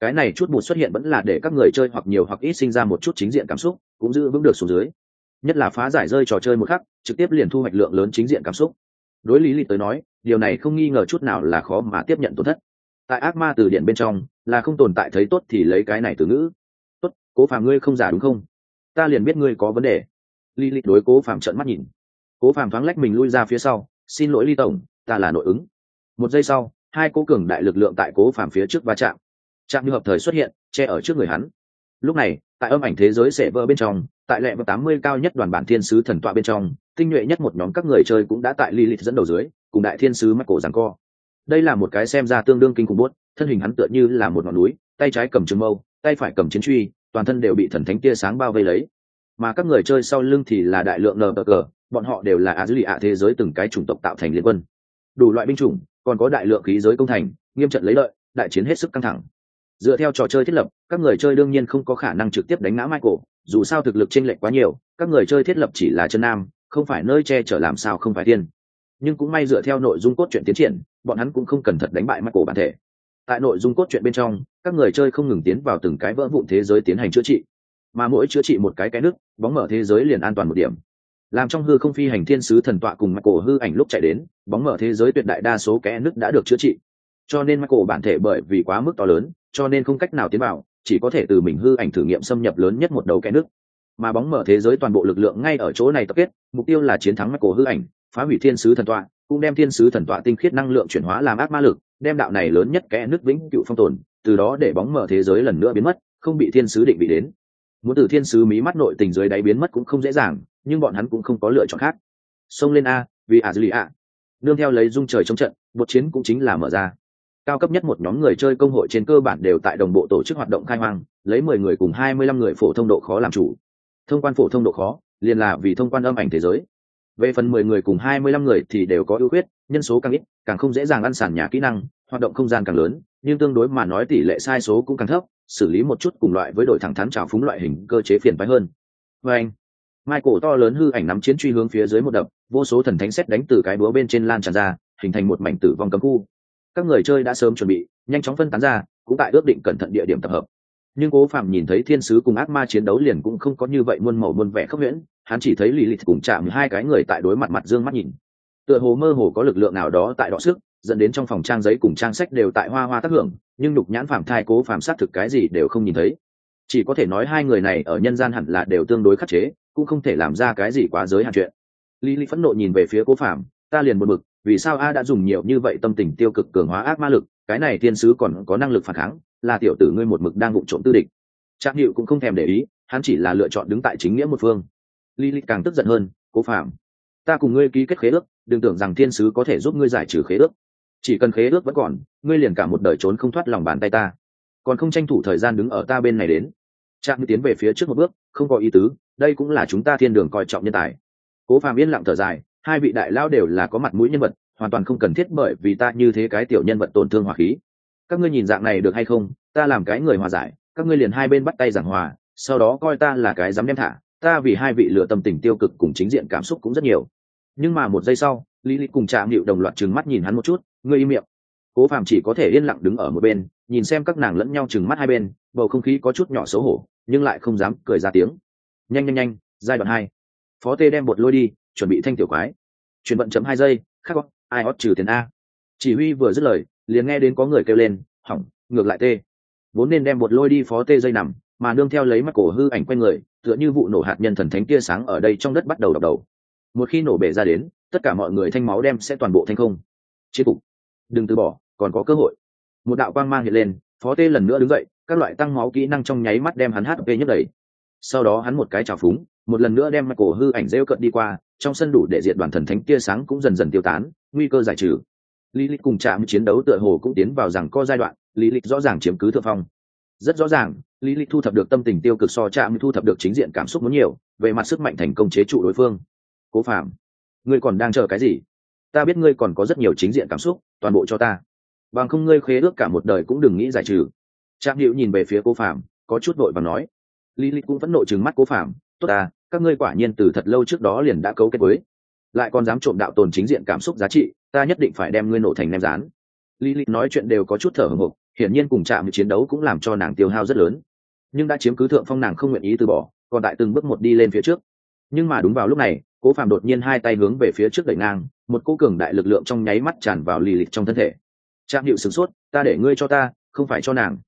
Cái này chút bụt xuất hiện vẫn là để các người chơi hoặc nhiều hoặc ít sinh ra một chút chính diện cảm xúc, cũng giữ vững được xuống dưới nhất là phá giải rơi trò chơi một khắc, trực tiếp liền thu hoạch lượng lớn chính diện cảm xúc. Đối lý lịch tới nói, điều này không nghi ngờ chút nào là khó mà tiếp nhận tổn thất. Tại ác ma từ điện bên trong, là không tồn tại thấy tốt thì lấy cái này từ ngữ. Tốt, cố phàm ngươi không giả đúng không? Ta liền biết ngươi có vấn đề. Lý lịch đối cố phàm trận mắt nhìn. Cố phàm thoáng lách mình lui ra phía sau, xin lỗi ly tổng, ta là nội ứng. Một giây sau, hai cố cường đại lực lượng tại cố phàm phía trước va chạm. Trạm như hợp thời xuất hiện, che ở trước người hắn lúc này, tại âm ảnh thế giới sẽ vỡ bên trong, tại lệ tám mươi cao nhất đoàn bản thiên sứ thần tọa bên trong, tinh nhuệ nhất một nhóm các người chơi cũng đã tại Lilith dẫn đầu dưới, cùng đại thiên sứ cổ rằng co. Đây là một cái xem ra tương đương kinh khủng bút thân hình hắn tựa như là một ngọn núi, tay trái cầm trường mâu, tay phải cầm chiến truy, toàn thân đều bị thần thánh tia sáng bao vây lấy. Mà các người chơi sau lưng thì là đại lượng nờ cờ, bọn họ đều là a dữ lì ạ thế giới từng cái chủng tộc tạo thành liên quân. Đủ loại binh chủng, còn có đại lượng khí giới công thành, nghiêm trận lấy lợi, đại chiến hết sức căng thẳng dựa theo trò chơi thiết lập, các người chơi đương nhiên không có khả năng trực tiếp đánh ngã michael, dù sao thực lực chênh lệch quá nhiều, các người chơi thiết lập chỉ là chân nam, không phải nơi che chở làm sao không phải thiên nhưng cũng may dựa theo nội dung cốt truyện tiến triển, bọn hắn cũng không cần thật đánh bại michael bản thể. Tại nội dung cốt truyện bên trong, các người chơi không ngừng tiến vào từng cái vỡ vụn thế giới tiến hành chữa trị. Mà mỗi chữa trị một cái cái nước bóng mở thế giới liền an toàn một điểm. Làm trong hư không phi hành thiên sứ thần tọa cùng mặt cổ hư ảnh lúc chạy đến, bóng mở thế giới tuyệt đại đa số kẽ nước đã được chữa trị. Cho nên mặt cổ bản thể bởi vì quá mức to lớn cho nên không cách nào tiến vào, chỉ có thể từ mình hư ảnh thử nghiệm xâm nhập lớn nhất một đầu kẽ nước. Mà bóng mở thế giới toàn bộ lực lượng ngay ở chỗ này tập kết, mục tiêu là chiến thắng mắt cổ hư ảnh, phá hủy thiên sứ thần tọa, cũng đem thiên sứ thần tọa tinh khiết năng lượng chuyển hóa làm ác ma lực, đem đạo này lớn nhất kẽ nước vĩnh cựu phong tồn, từ đó để bóng mở thế giới lần nữa biến mất, không bị thiên sứ định vị đến. Muốn từ thiên sứ mí mắt nội tình dưới đáy biến mất cũng không dễ dàng, nhưng bọn hắn cũng không có lựa chọn khác. Xông lên a, vì a dư lì a nương theo lấy dung trời trong trận, một chiến cũng chính là mở ra cao cấp nhất một nhóm người chơi công hội trên cơ bản đều tại đồng bộ tổ chức hoạt động khai hoang, lấy mười người cùng hai mươi lăm người phổ thông độ khó làm chủ. Thông quan phổ thông độ khó, liền là vì thông quan âm ảnh thế giới. Về phần mười người cùng hai mươi lăm người thì đều có ưu khuyết, nhân số càng ít, càng không dễ dàng ăn sàn nhà kỹ năng, hoạt động không gian càng lớn, nhưng tương đối mà nói tỷ lệ sai số cũng càng thấp, xử lý một chút cùng loại với đội thẳng thắn trào phúng loại hình cơ chế phiền phái hơn. Và anh cổ to lớn hư ảnh nắm chiến truy hướng phía dưới một đập, vô số thần thánh xét đánh từ cái búa bên trên lan tràn ra, hình thành một mảnh tử vong cấm khu các người chơi đã sớm chuẩn bị, nhanh chóng phân tán ra, cũng tại ước định cẩn thận địa điểm tập hợp. Nhưng cố phạm nhìn thấy thiên sứ cùng ác ma chiến đấu liền cũng không có như vậy muôn màu muôn vẻ khốc huyễn hắn chỉ thấy lì lìt cùng chạm hai cái người tại đối mặt mặt dương mắt nhìn. Tựa hồ mơ hồ có lực lượng nào đó tại đọ sức, dẫn đến trong phòng trang giấy cùng trang sách đều tại hoa hoa tác hưởng, nhưng nhục nhãn phạm thai cố phạm xác thực cái gì đều không nhìn thấy. Chỉ có thể nói hai người này ở nhân gian hẳn là đều tương đối khắc chế, cũng không thể làm ra cái gì quá giới hạn chuyện. Lý lý phẫn nộ nhìn về phía cố phạm ta liền một mực vì sao a đã dùng nhiều như vậy tâm tình tiêu cực cường hóa ác ma lực, cái này thiên sứ còn có năng lực phản kháng, là tiểu tử ngươi một mực đang vụ trộm tư địch. Trác hiệu cũng không thèm để ý, hắn chỉ là lựa chọn đứng tại chính nghĩa một phương. Lý lịch càng tức giận hơn, cố phạm ta cùng ngươi ký kết khế ước, đừng tưởng rằng thiên sứ có thể giúp ngươi giải trừ khế ước. Chỉ cần khế ước vẫn còn, ngươi liền cả một đời trốn không thoát lòng bàn tay ta. Còn không tranh thủ thời gian đứng ở ta bên này đến. Trạm tiến về phía trước một bước, không có ý tứ, đây cũng là chúng ta thiên đường coi trọng nhân tài. Cố phàm yên lặng thở dài hai vị đại lao đều là có mặt mũi nhân vật, hoàn toàn không cần thiết bởi vì ta như thế cái tiểu nhân vật tổn thương hỏa khí. Các ngươi nhìn dạng này được hay không? Ta làm cái người hòa giải, các ngươi liền hai bên bắt tay giảng hòa, sau đó coi ta là cái dám đem thả. Ta vì hai vị lựa tâm tình tiêu cực cùng chính diện cảm xúc cũng rất nhiều. Nhưng mà một giây sau, lý lý cùng trạm hiệu đồng loạt trừng mắt nhìn hắn một chút, ngươi im miệng. Cố phàm chỉ có thể yên lặng đứng ở một bên, nhìn xem các nàng lẫn nhau trừng mắt hai bên, bầu không khí có chút nhỏ xấu hổ, nhưng lại không dám cười ra tiếng. Nhanh nhanh nhanh, giai đoạn hai phó tê đem bột lôi đi, chuẩn bị thanh tiểu quái. Chuyển vận chấm hai giây, khắc có ai hót trừ tiền a. Chỉ huy vừa dứt lời, liền nghe đến có người kêu lên, hỏng, ngược lại tê. Vốn nên đem bột lôi đi phó tê dây nằm, mà nương theo lấy mắt cổ hư ảnh quanh người, tựa như vụ nổ hạt nhân thần thánh tia sáng ở đây trong đất bắt đầu đập đầu. Một khi nổ bể ra đến, tất cả mọi người thanh máu đem sẽ toàn bộ thanh không. Chết cục. Đừng từ bỏ, còn có cơ hội. Một đạo quang mang hiện lên, phó tê lần nữa đứng dậy, các loại tăng máu kỹ năng trong nháy mắt đem hắn hp nhất đẩy. Sau đó hắn một cái trào phúng một lần nữa đem cổ hư ảnh rêu cận đi qua, trong sân đủ để diện đoàn thần thánh tia sáng cũng dần dần tiêu tán, nguy cơ giải trừ. Lý lịch cùng chạm chiến đấu tựa hồ cũng tiến vào rằng co giai đoạn lý lịch rõ ràng chiếm cứ thượng phong. Rất rõ ràng lý lịch thu thập được tâm tình tiêu cực so chạm thu thập được chính diện cảm xúc muốn nhiều, về mặt sức mạnh thành công chế trụ đối phương. Cố phạm ngươi còn đang chờ cái gì? Ta biết ngươi còn có rất nhiều chính diện cảm xúc, toàn bộ cho ta. Bằng không ngươi khế ước cả một đời cũng đừng nghĩ giải trừ. Trạm hữu nhìn về phía cố phạm có chút vội và nói. Lý lịch cũng vẫn nộ chừng mắt cố phạm tốt ta các ngươi quả nhiên từ thật lâu trước đó liền đã cấu kết với. Lại còn dám trộm đạo tồn chính diện cảm xúc giá trị, ta nhất định phải đem ngươi nổ thành nem rán. Lý lịch nói chuyện đều có chút thở hồng hộc hiển nhiên cùng chạm chiến đấu cũng làm cho nàng tiêu hao rất lớn. Nhưng đã chiếm cứ thượng phong nàng không nguyện ý từ bỏ, còn tại từng bước một đi lên phía trước. Nhưng mà đúng vào lúc này, cố phàm đột nhiên hai tay hướng về phía trước đẩy ngang, một cô cường đại lực lượng trong nháy mắt tràn vào lì lịch trong thân thể. Trạm hiệu sửng sốt, ta để ngươi cho ta, không phải cho nàng.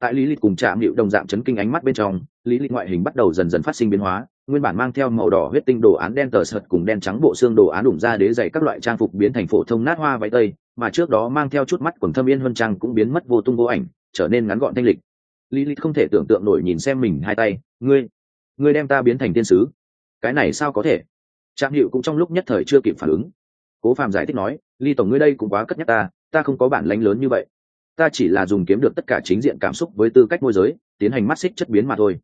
Tại lý lịch cùng trạm hiệu đồng dạng chấn kinh ánh mắt bên trong lý lịch ngoại hình bắt đầu dần dần phát sinh biến hóa nguyên bản mang theo màu đỏ huyết tinh đồ án đen tờ sợt cùng đen trắng bộ xương đồ án đủng ra đế dày các loại trang phục biến thành phổ thông nát hoa váy tây, mà trước đó mang theo chút mắt quần thâm yên hơn trang cũng biến mất vô tung vô ảnh, trở nên ngắn gọn thanh lịch. Lý lịch không thể tưởng tượng nổi nhìn xem mình hai tay, ngươi ngươi đem ta biến thành tiên sứ? Cái này sao có thể? Trạm hiệu cũng trong lúc nhất thời chưa kịp phản ứng. Cố phàm giải thích nói, ly tổng ngươi đây cũng quá cất nhắc ta ta không có bản lánh lớn như vậy. Ta chỉ là dùng kiếm được tất cả chính diện cảm xúc với tư cách môi giới, tiến hành mắt xích chất biến mà thôi.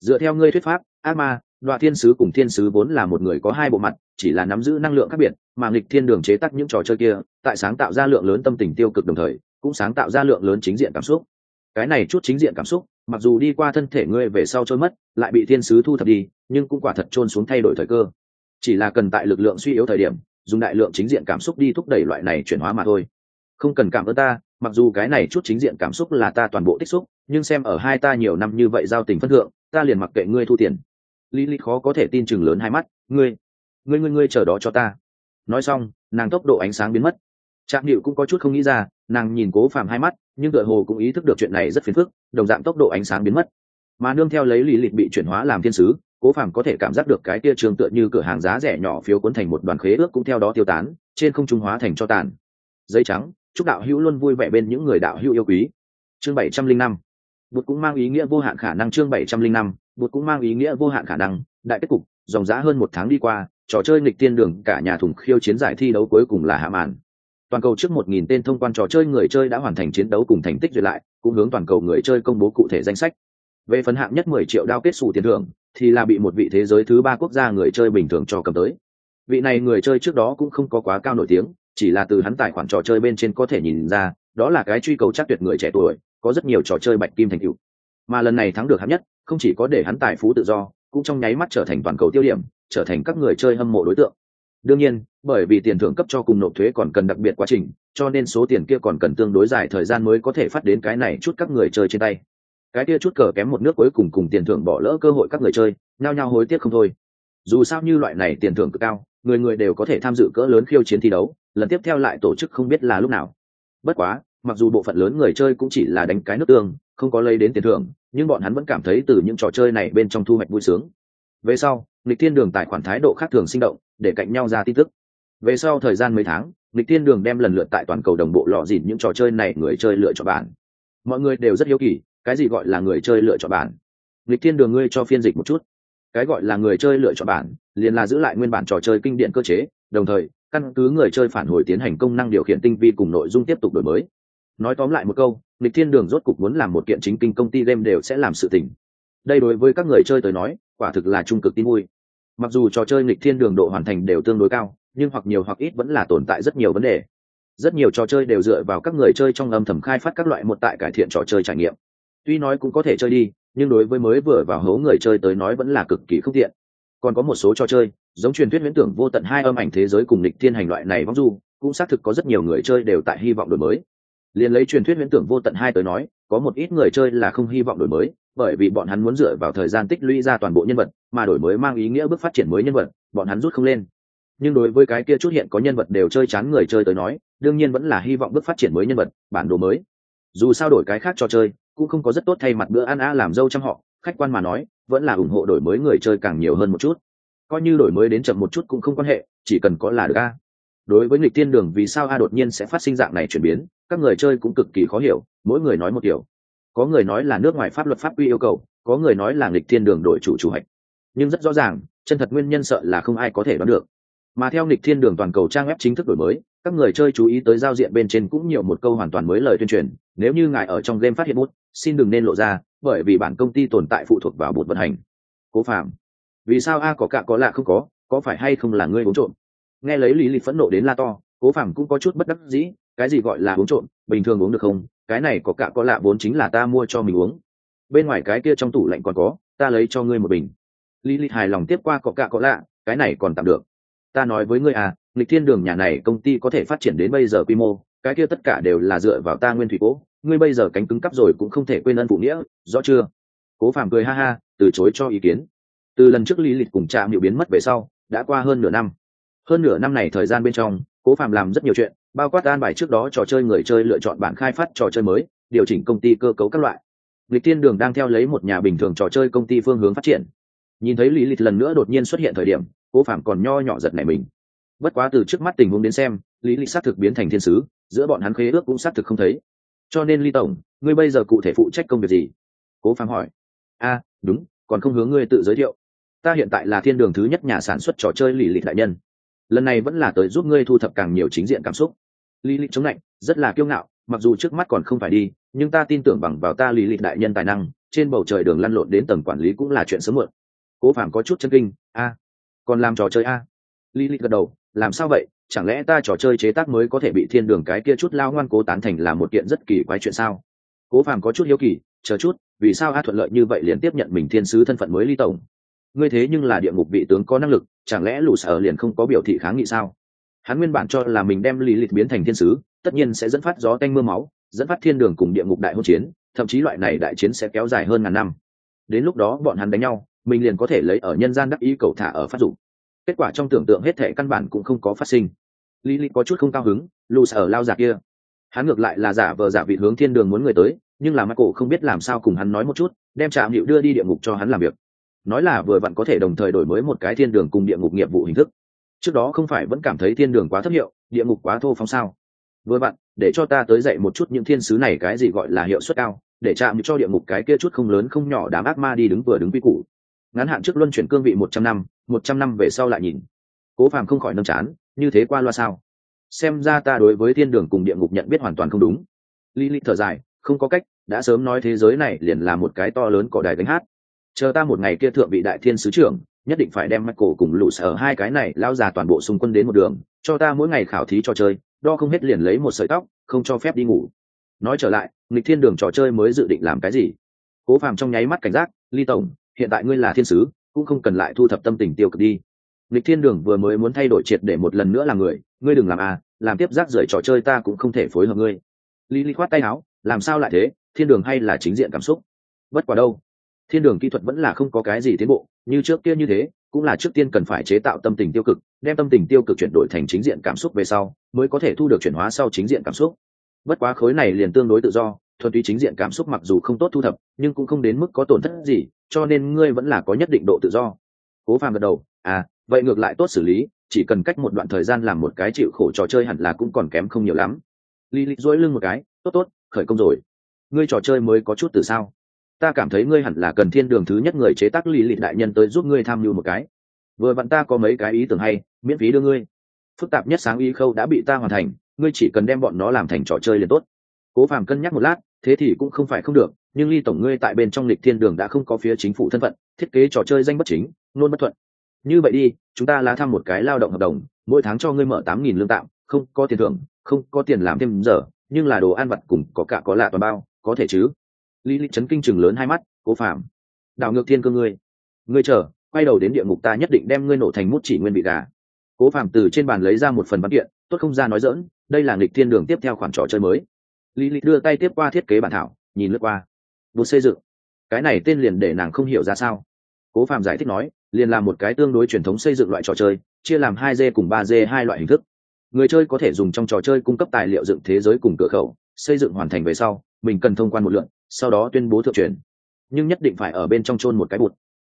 Dựa theo ngươi thuyết pháp, ác ma đoạ thiên sứ cùng thiên sứ vốn là một người có hai bộ mặt, chỉ là nắm giữ năng lượng khác biệt, mà nghịch thiên đường chế tắc những trò chơi kia, tại sáng tạo ra lượng lớn tâm tình tiêu cực đồng thời, cũng sáng tạo ra lượng lớn chính diện cảm xúc. Cái này chút chính diện cảm xúc, mặc dù đi qua thân thể ngươi về sau trôi mất, lại bị thiên sứ thu thập đi, nhưng cũng quả thật trôn xuống thay đổi thời cơ. Chỉ là cần tại lực lượng suy yếu thời điểm, dùng đại lượng chính diện cảm xúc đi thúc đẩy loại này chuyển hóa mà thôi. Không cần cảm ơn ta, mặc dù cái này chút chính diện cảm xúc là ta toàn bộ tích xúc, nhưng xem ở hai ta nhiều năm như vậy giao tình phân thượng, ta liền mặc kệ ngươi thu tiền lý lý khó có thể tin chừng lớn hai mắt, ngươi ngươi ngươi ngươi chờ đó cho ta. Nói xong, nàng tốc độ ánh sáng biến mất. Trạm điệu cũng có chút không nghĩ ra, nàng nhìn cố phàm hai mắt, nhưng tựa hồ cũng ý thức được chuyện này rất phiền phức, đồng dạng tốc độ ánh sáng biến mất. Mà nương theo lấy lý lịch bị chuyển hóa làm thiên sứ, cố phàm có thể cảm giác được cái kia trường tựa như cửa hàng giá rẻ nhỏ phiếu cuốn thành một đoàn khế ước cũng theo đó tiêu tán, trên không trung hóa thành cho tàn. Giấy trắng, chúc đạo hữu luôn vui vẻ bên những người đạo hữu yêu quý. Chương bảy trăm linh năm. Bụt cũng mang ý nghĩa vô hạn khả năng chương bảy trăm linh năm bột cũng mang ý nghĩa vô hạn khả năng, đại kết cục, dòng giã hơn một tháng đi qua, trò chơi nghịch tiên đường, cả nhà thùng khiêu chiến giải thi đấu cuối cùng là hạ màn. Toàn cầu trước một nghìn tên thông quan trò chơi người chơi đã hoàn thành chiến đấu cùng thành tích duyệt lại, cũng hướng toàn cầu người chơi công bố cụ thể danh sách. Về phần hạng nhất mười triệu đao kết xù tiền thưởng, thì là bị một vị thế giới thứ ba quốc gia người chơi bình thường cho cầm tới. Vị này người chơi trước đó cũng không có quá cao nổi tiếng, chỉ là từ hắn tài khoản trò chơi bên trên có thể nhìn ra, đó là cái truy cầu chắc tuyệt người trẻ tuổi, có rất nhiều trò chơi bạch kim thành cựu mà lần này thắng được hạng nhất không chỉ có để hắn tài phú tự do, cũng trong nháy mắt trở thành toàn cầu tiêu điểm, trở thành các người chơi hâm mộ đối tượng. Đương nhiên, bởi vì tiền thưởng cấp cho cùng nộp thuế còn cần đặc biệt quá trình, cho nên số tiền kia còn cần tương đối dài thời gian mới có thể phát đến cái này chút các người chơi trên tay. Cái kia chút cờ kém một nước cuối cùng cùng tiền thưởng bỏ lỡ cơ hội các người chơi, nhao nhao hối tiếc không thôi. Dù sao như loại này tiền thưởng cực cao, người người đều có thể tham dự cỡ lớn khiêu chiến thi đấu, lần tiếp theo lại tổ chức không biết là lúc nào. Bất quá, mặc dù bộ phận lớn người chơi cũng chỉ là đánh cái nước tương, không có lấy đến tiền thưởng nhưng bọn hắn vẫn cảm thấy từ những trò chơi này bên trong thu hoạch vui sướng. Về sau, lịch thiên đường tài khoản thái độ khác thường sinh động, để cạnh nhau ra tin tức. Về sau thời gian mấy tháng, lịch thiên đường đem lần lượt tại toàn cầu đồng bộ lọ dìn những trò chơi này người chơi lựa chọn bản. Mọi người đều rất hiếu kỳ, cái gì gọi là người chơi lựa chọn bản? Lịch thiên đường ngươi cho phiên dịch một chút. Cái gọi là người chơi lựa chọn bản, liền là giữ lại nguyên bản trò chơi kinh điển cơ chế, đồng thời, căn cứ người chơi phản hồi tiến hành công năng điều khiển tinh vi cùng nội dung tiếp tục đổi mới nói tóm lại một câu, lịch thiên đường rốt cục muốn làm một kiện chính kinh công ty game đều sẽ làm sự tình. Đây đối với các người chơi tới nói, quả thực là trung cực tin vui. Mặc dù trò chơi lịch thiên đường độ hoàn thành đều tương đối cao, nhưng hoặc nhiều hoặc ít vẫn là tồn tại rất nhiều vấn đề. Rất nhiều trò chơi đều dựa vào các người chơi trong âm thầm khai phát các loại một tại cải thiện trò chơi trải nghiệm. Tuy nói cũng có thể chơi đi, nhưng đối với mới vừa vào hố người chơi tới nói vẫn là cực kỳ không tiện. Còn có một số trò chơi, giống truyền thuyết viễn tưởng vô tận hai âm ảnh thế giới cùng lịch thiên hành loại này vong du, cũng xác thực có rất nhiều người chơi đều tại hy vọng đổi mới liền lấy truyền thuyết huyễn tưởng vô tận hai tới nói, có một ít người chơi là không hy vọng đổi mới, bởi vì bọn hắn muốn dựa vào thời gian tích lũy ra toàn bộ nhân vật, mà đổi mới mang ý nghĩa bước phát triển mới nhân vật, bọn hắn rút không lên. Nhưng đối với cái kia chút hiện có nhân vật đều chơi chán người chơi tới nói, đương nhiên vẫn là hy vọng bước phát triển mới nhân vật, bản đồ mới. Dù sao đổi cái khác cho chơi, cũng không có rất tốt thay mặt bữa ăn a làm dâu trong họ, khách quan mà nói, vẫn là ủng hộ đổi mới người chơi càng nhiều hơn một chút. Coi như đổi mới đến chậm một chút cũng không quan hệ, chỉ cần có là được a. Đối với nghịch tiên đường vì sao a đột nhiên sẽ phát sinh dạng này chuyển biến các người chơi cũng cực kỳ khó hiểu, mỗi người nói một điều có người nói là nước ngoài pháp luật pháp quy yêu cầu, có người nói là nghịch thiên đường đổi chủ chủ hạch. Nhưng rất rõ ràng, chân thật nguyên nhân sợ là không ai có thể đoán được. Mà theo nghịch thiên đường toàn cầu trang web chính thức đổi mới, các người chơi chú ý tới giao diện bên trên cũng nhiều một câu hoàn toàn mới lời tuyên truyền, nếu như ngài ở trong game phát hiện bút, xin đừng nên lộ ra, bởi vì bản công ty tồn tại phụ thuộc vào bột vận hành. Cố phạm, vì sao a có cả có lạ không có có phải hay không là ngươi uống trộm? Nghe lấy lý lịch phẫn nộ đến la to, cố phạm cũng có chút bất đắc dĩ cái gì gọi là uống trộm, bình thường uống được không? Cái này có cả có lạ vốn chính là ta mua cho mình uống. Bên ngoài cái kia trong tủ lạnh còn có, ta lấy cho ngươi một bình. Lý lịch hài lòng tiếp qua có cả có lạ, cái này còn tạm được. Ta nói với ngươi à lịch thiên đường nhà này công ty có thể phát triển đến bây giờ quy mô, cái kia tất cả đều là dựa vào ta nguyên thủy cố. Ngươi bây giờ cánh cứng cắp rồi cũng không thể quên ân phụ nghĩa, rõ chưa? Cố phàm cười ha ha, từ chối cho ý kiến. Từ lần trước lý lịch cùng trạm hiệu biến mất về sau, đã qua hơn nửa năm. Hơn nửa năm này thời gian bên trong, cố phàm làm rất nhiều chuyện bao quát an bài trước đó trò chơi người chơi lựa chọn bản khai phát trò chơi mới, điều chỉnh công ty cơ cấu các loại. Lịch tiên đường đang theo lấy một nhà bình thường trò chơi công ty phương hướng phát triển. Nhìn thấy lý lịch lần nữa đột nhiên xuất hiện thời điểm, cố phạm còn nho nhỏ giật này mình. Bất quá từ trước mắt tình huống đến xem, lý lịch xác thực biến thành thiên sứ, giữa bọn hắn khế ước cũng xác thực không thấy. Cho nên ly tổng, ngươi bây giờ cụ thể phụ trách công việc gì? Cố phạm hỏi. A, đúng, còn không hướng ngươi tự giới thiệu. Ta hiện tại là thiên đường thứ nhất nhà sản xuất trò chơi lì lịch đại nhân. Lần này vẫn là tới giúp ngươi thu thập càng nhiều chính diện cảm xúc lý lịch chống lạnh, rất là kiêu ngạo, mặc dù trước mắt còn không phải đi, nhưng ta tin tưởng bằng vào ta lý lịch đại nhân tài năng, trên bầu trời đường lăn lộn đến tầng quản lý cũng là chuyện sớm muộn. Cố Phàm có chút chân kinh, a, còn làm trò chơi a? Lý lịch gật đầu, làm sao vậy? Chẳng lẽ ta trò chơi chế tác mới có thể bị thiên đường cái kia chút lao ngoan cố tán thành là một kiện rất kỳ quái chuyện sao? Cố phàm có chút hiếu kỳ, chờ chút, vì sao a thuận lợi như vậy liền tiếp nhận mình thiên sứ thân phận mới ly tổng? Ngươi thế nhưng là địa ngục vị tướng có năng lực, chẳng lẽ lù sở liền không có biểu thị kháng nghị sao? Hắn nguyên bản cho là mình đem lý lịch biến thành thiên sứ, tất nhiên sẽ dẫn phát gió tanh mưa máu, dẫn phát thiên đường cùng địa ngục đại hôn chiến, thậm chí loại này đại chiến sẽ kéo dài hơn ngàn năm. Đến lúc đó bọn hắn đánh nhau, mình liền có thể lấy ở nhân gian đắc ý cầu thả ở phát dụng kết quả trong tưởng tượng hết thệ căn bản cũng không có phát sinh. Lý lý có chút không cao hứng, lù sở lao giả kia. Hắn ngược lại là giả vờ giả vị hướng thiên đường muốn người tới, nhưng là mắt cổ không biết làm sao cùng hắn nói một chút, đem trạm hiệu đưa đi địa ngục cho hắn làm việc. Nói là vừa vặn có thể đồng thời đổi mới một cái thiên đường cùng địa ngục nghiệp vụ hình thức trước đó không phải vẫn cảm thấy thiên đường quá thấp hiệu địa ngục quá thô phóng sao? Vừa bạn, để cho ta tới dạy một chút những thiên sứ này cái gì gọi là hiệu suất cao để chạm cho địa ngục cái kia chút không lớn không nhỏ đám ác ma đi đứng vừa đứng quy củ. Ngắn hạn trước luân chuyển cương vị một trăm năm một trăm năm về sau lại nhìn. Cố phàm không khỏi nâng chán như thế qua loa sao? Xem ra ta đối với thiên đường cùng địa ngục nhận biết hoàn toàn không đúng. Li li thở dài không có cách đã sớm nói thế giới này liền là một cái to lớn cỏ đài gánh hát. Chờ ta một ngày kia thượng vị đại thiên sứ trưởng nhất định phải đem Michael cùng lũ sở hai cái này lao già toàn bộ xung quân đến một đường, cho ta mỗi ngày khảo thí cho chơi, đo không hết liền lấy một sợi tóc, không cho phép đi ngủ. Nói trở lại, nghịch thiên đường trò chơi mới dự định làm cái gì? Cố Phàm trong nháy mắt cảnh giác, Ly tổng, hiện tại ngươi là thiên sứ, cũng không cần lại thu thập tâm tình tiêu cực đi. Nghịch thiên đường vừa mới muốn thay đổi triệt để một lần nữa là người, ngươi đừng làm à, làm tiếp rác rưởi trò chơi ta cũng không thể phối hợp ngươi. Lý Lý khoát tay áo, làm sao lại thế, thiên đường hay là chính diện cảm xúc? Bất quả đâu, thiên đường kỹ thuật vẫn là không có cái gì tiến bộ, như trước kia như thế, cũng là trước tiên cần phải chế tạo tâm tình tiêu cực đem tâm tình tiêu cực chuyển đổi thành chính diện cảm xúc về sau mới có thể thu được chuyển hóa sau chính diện cảm xúc. Bất quá khối này liền tương đối tự do thuần túy chính diện cảm xúc mặc dù không tốt thu thập nhưng cũng không đến mức có tổn thất gì cho nên ngươi vẫn là có nhất định độ tự do. Cố phàm gật đầu à vậy ngược lại tốt xử lý chỉ cần cách một đoạn thời gian làm một cái chịu khổ trò chơi hẳn là cũng còn kém không nhiều lắm. Lý li dỗi lưng một cái tốt tốt khởi công rồi. Ngươi trò chơi mới có chút từ sao? Ta cảm thấy ngươi hẳn là cần thiên đường thứ nhất người chế tác lì lịt đại nhân tới giúp ngươi tham mưu một cái. Vừa vặn ta có mấy cái ý tưởng hay, miễn phí đưa ngươi. Phức tạp nhất sáng ý khâu đã bị ta hoàn thành, ngươi chỉ cần đem bọn nó làm thành trò chơi liền tốt. Cố phàm cân nhắc một lát, thế thì cũng không phải không được, nhưng ly tổng ngươi tại bên trong lịch thiên đường đã không có phía chính phủ thân phận, thiết kế trò chơi danh bất chính, nôn bất thuận. Như vậy đi, chúng ta lá thăm một cái lao động hợp đồng, mỗi tháng cho ngươi mở tám nghìn lương tạm, không có tiền thưởng, không có tiền làm thêm giờ, nhưng là đồ ăn vặt cùng có cả có lạ toàn bao, có thể chứ? Lý lịch chấn kinh chừng lớn hai mắt, cố phạm đảo ngược thiên cơ ngươi. Ngươi chờ, quay đầu đến địa ngục ta nhất định đem ngươi nổ thành mút chỉ nguyên bị gà. Cố phạm từ trên bàn lấy ra một phần văn kiện, tốt không ra nói dỡn đây là nghịch thiên đường tiếp theo khoản trò chơi mới. Lý lịch đưa tay tiếp qua thiết kế bản thảo, nhìn lướt qua. Bút xây dựng. Cái này tên liền để nàng không hiểu ra sao. Cố phạm giải thích nói, liền là một cái tương đối truyền thống xây dựng loại trò chơi, chia làm hai d cùng ba d hai loại hình thức. Người chơi có thể dùng trong trò chơi cung cấp tài liệu dựng thế giới cùng cửa khẩu, xây dựng hoàn thành về sau, mình cần thông quan một lượn sau đó tuyên bố thượng truyền. Nhưng nhất định phải ở bên trong chôn một cái bụt.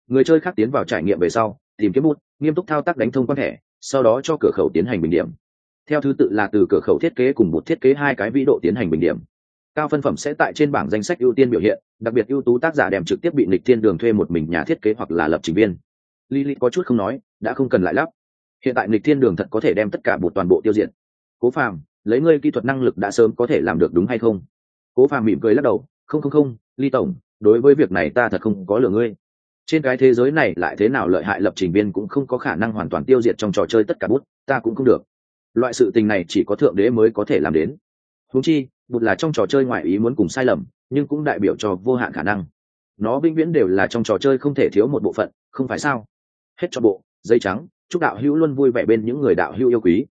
Người chơi khác tiến vào trải nghiệm về sau, tìm kiếm bụt, nghiêm túc thao tác đánh thông quan thẻ sau đó cho cửa khẩu tiến hành bình điểm. Theo thứ tự là từ cửa khẩu thiết kế cùng một thiết kế hai cái vĩ độ tiến hành bình điểm. Cao phân phẩm sẽ tại trên bảng danh sách ưu tiên biểu hiện, đặc biệt ưu tú tác giả đem trực tiếp bị nịch thiên đường thuê một mình nhà thiết kế hoặc là lập trình viên. Lily có chút không nói, đã không cần lại lắp. Hiện tại nịch thiên đường thật có thể đem tất cả bột toàn bộ tiêu diệt. Cố phàm, lấy ngươi kỹ thuật năng lực đã sớm có thể làm được đúng hay không? Cố phàm mỉm cười lắc đầu không không không, ly tổng, đối với việc này ta thật không có lừa ngươi. Trên cái thế giới này lại thế nào lợi hại lập trình viên cũng không có khả năng hoàn toàn tiêu diệt trong trò chơi tất cả bút, ta cũng không được. Loại sự tình này chỉ có thượng đế mới có thể làm đến. Húng chi, bút là trong trò chơi ngoại ý muốn cùng sai lầm, nhưng cũng đại biểu cho vô hạn khả năng. Nó vĩnh viễn đều là trong trò chơi không thể thiếu một bộ phận, không phải sao? Hết cho bộ, dây trắng, chúc đạo hữu luôn vui vẻ bên những người đạo hữu yêu quý.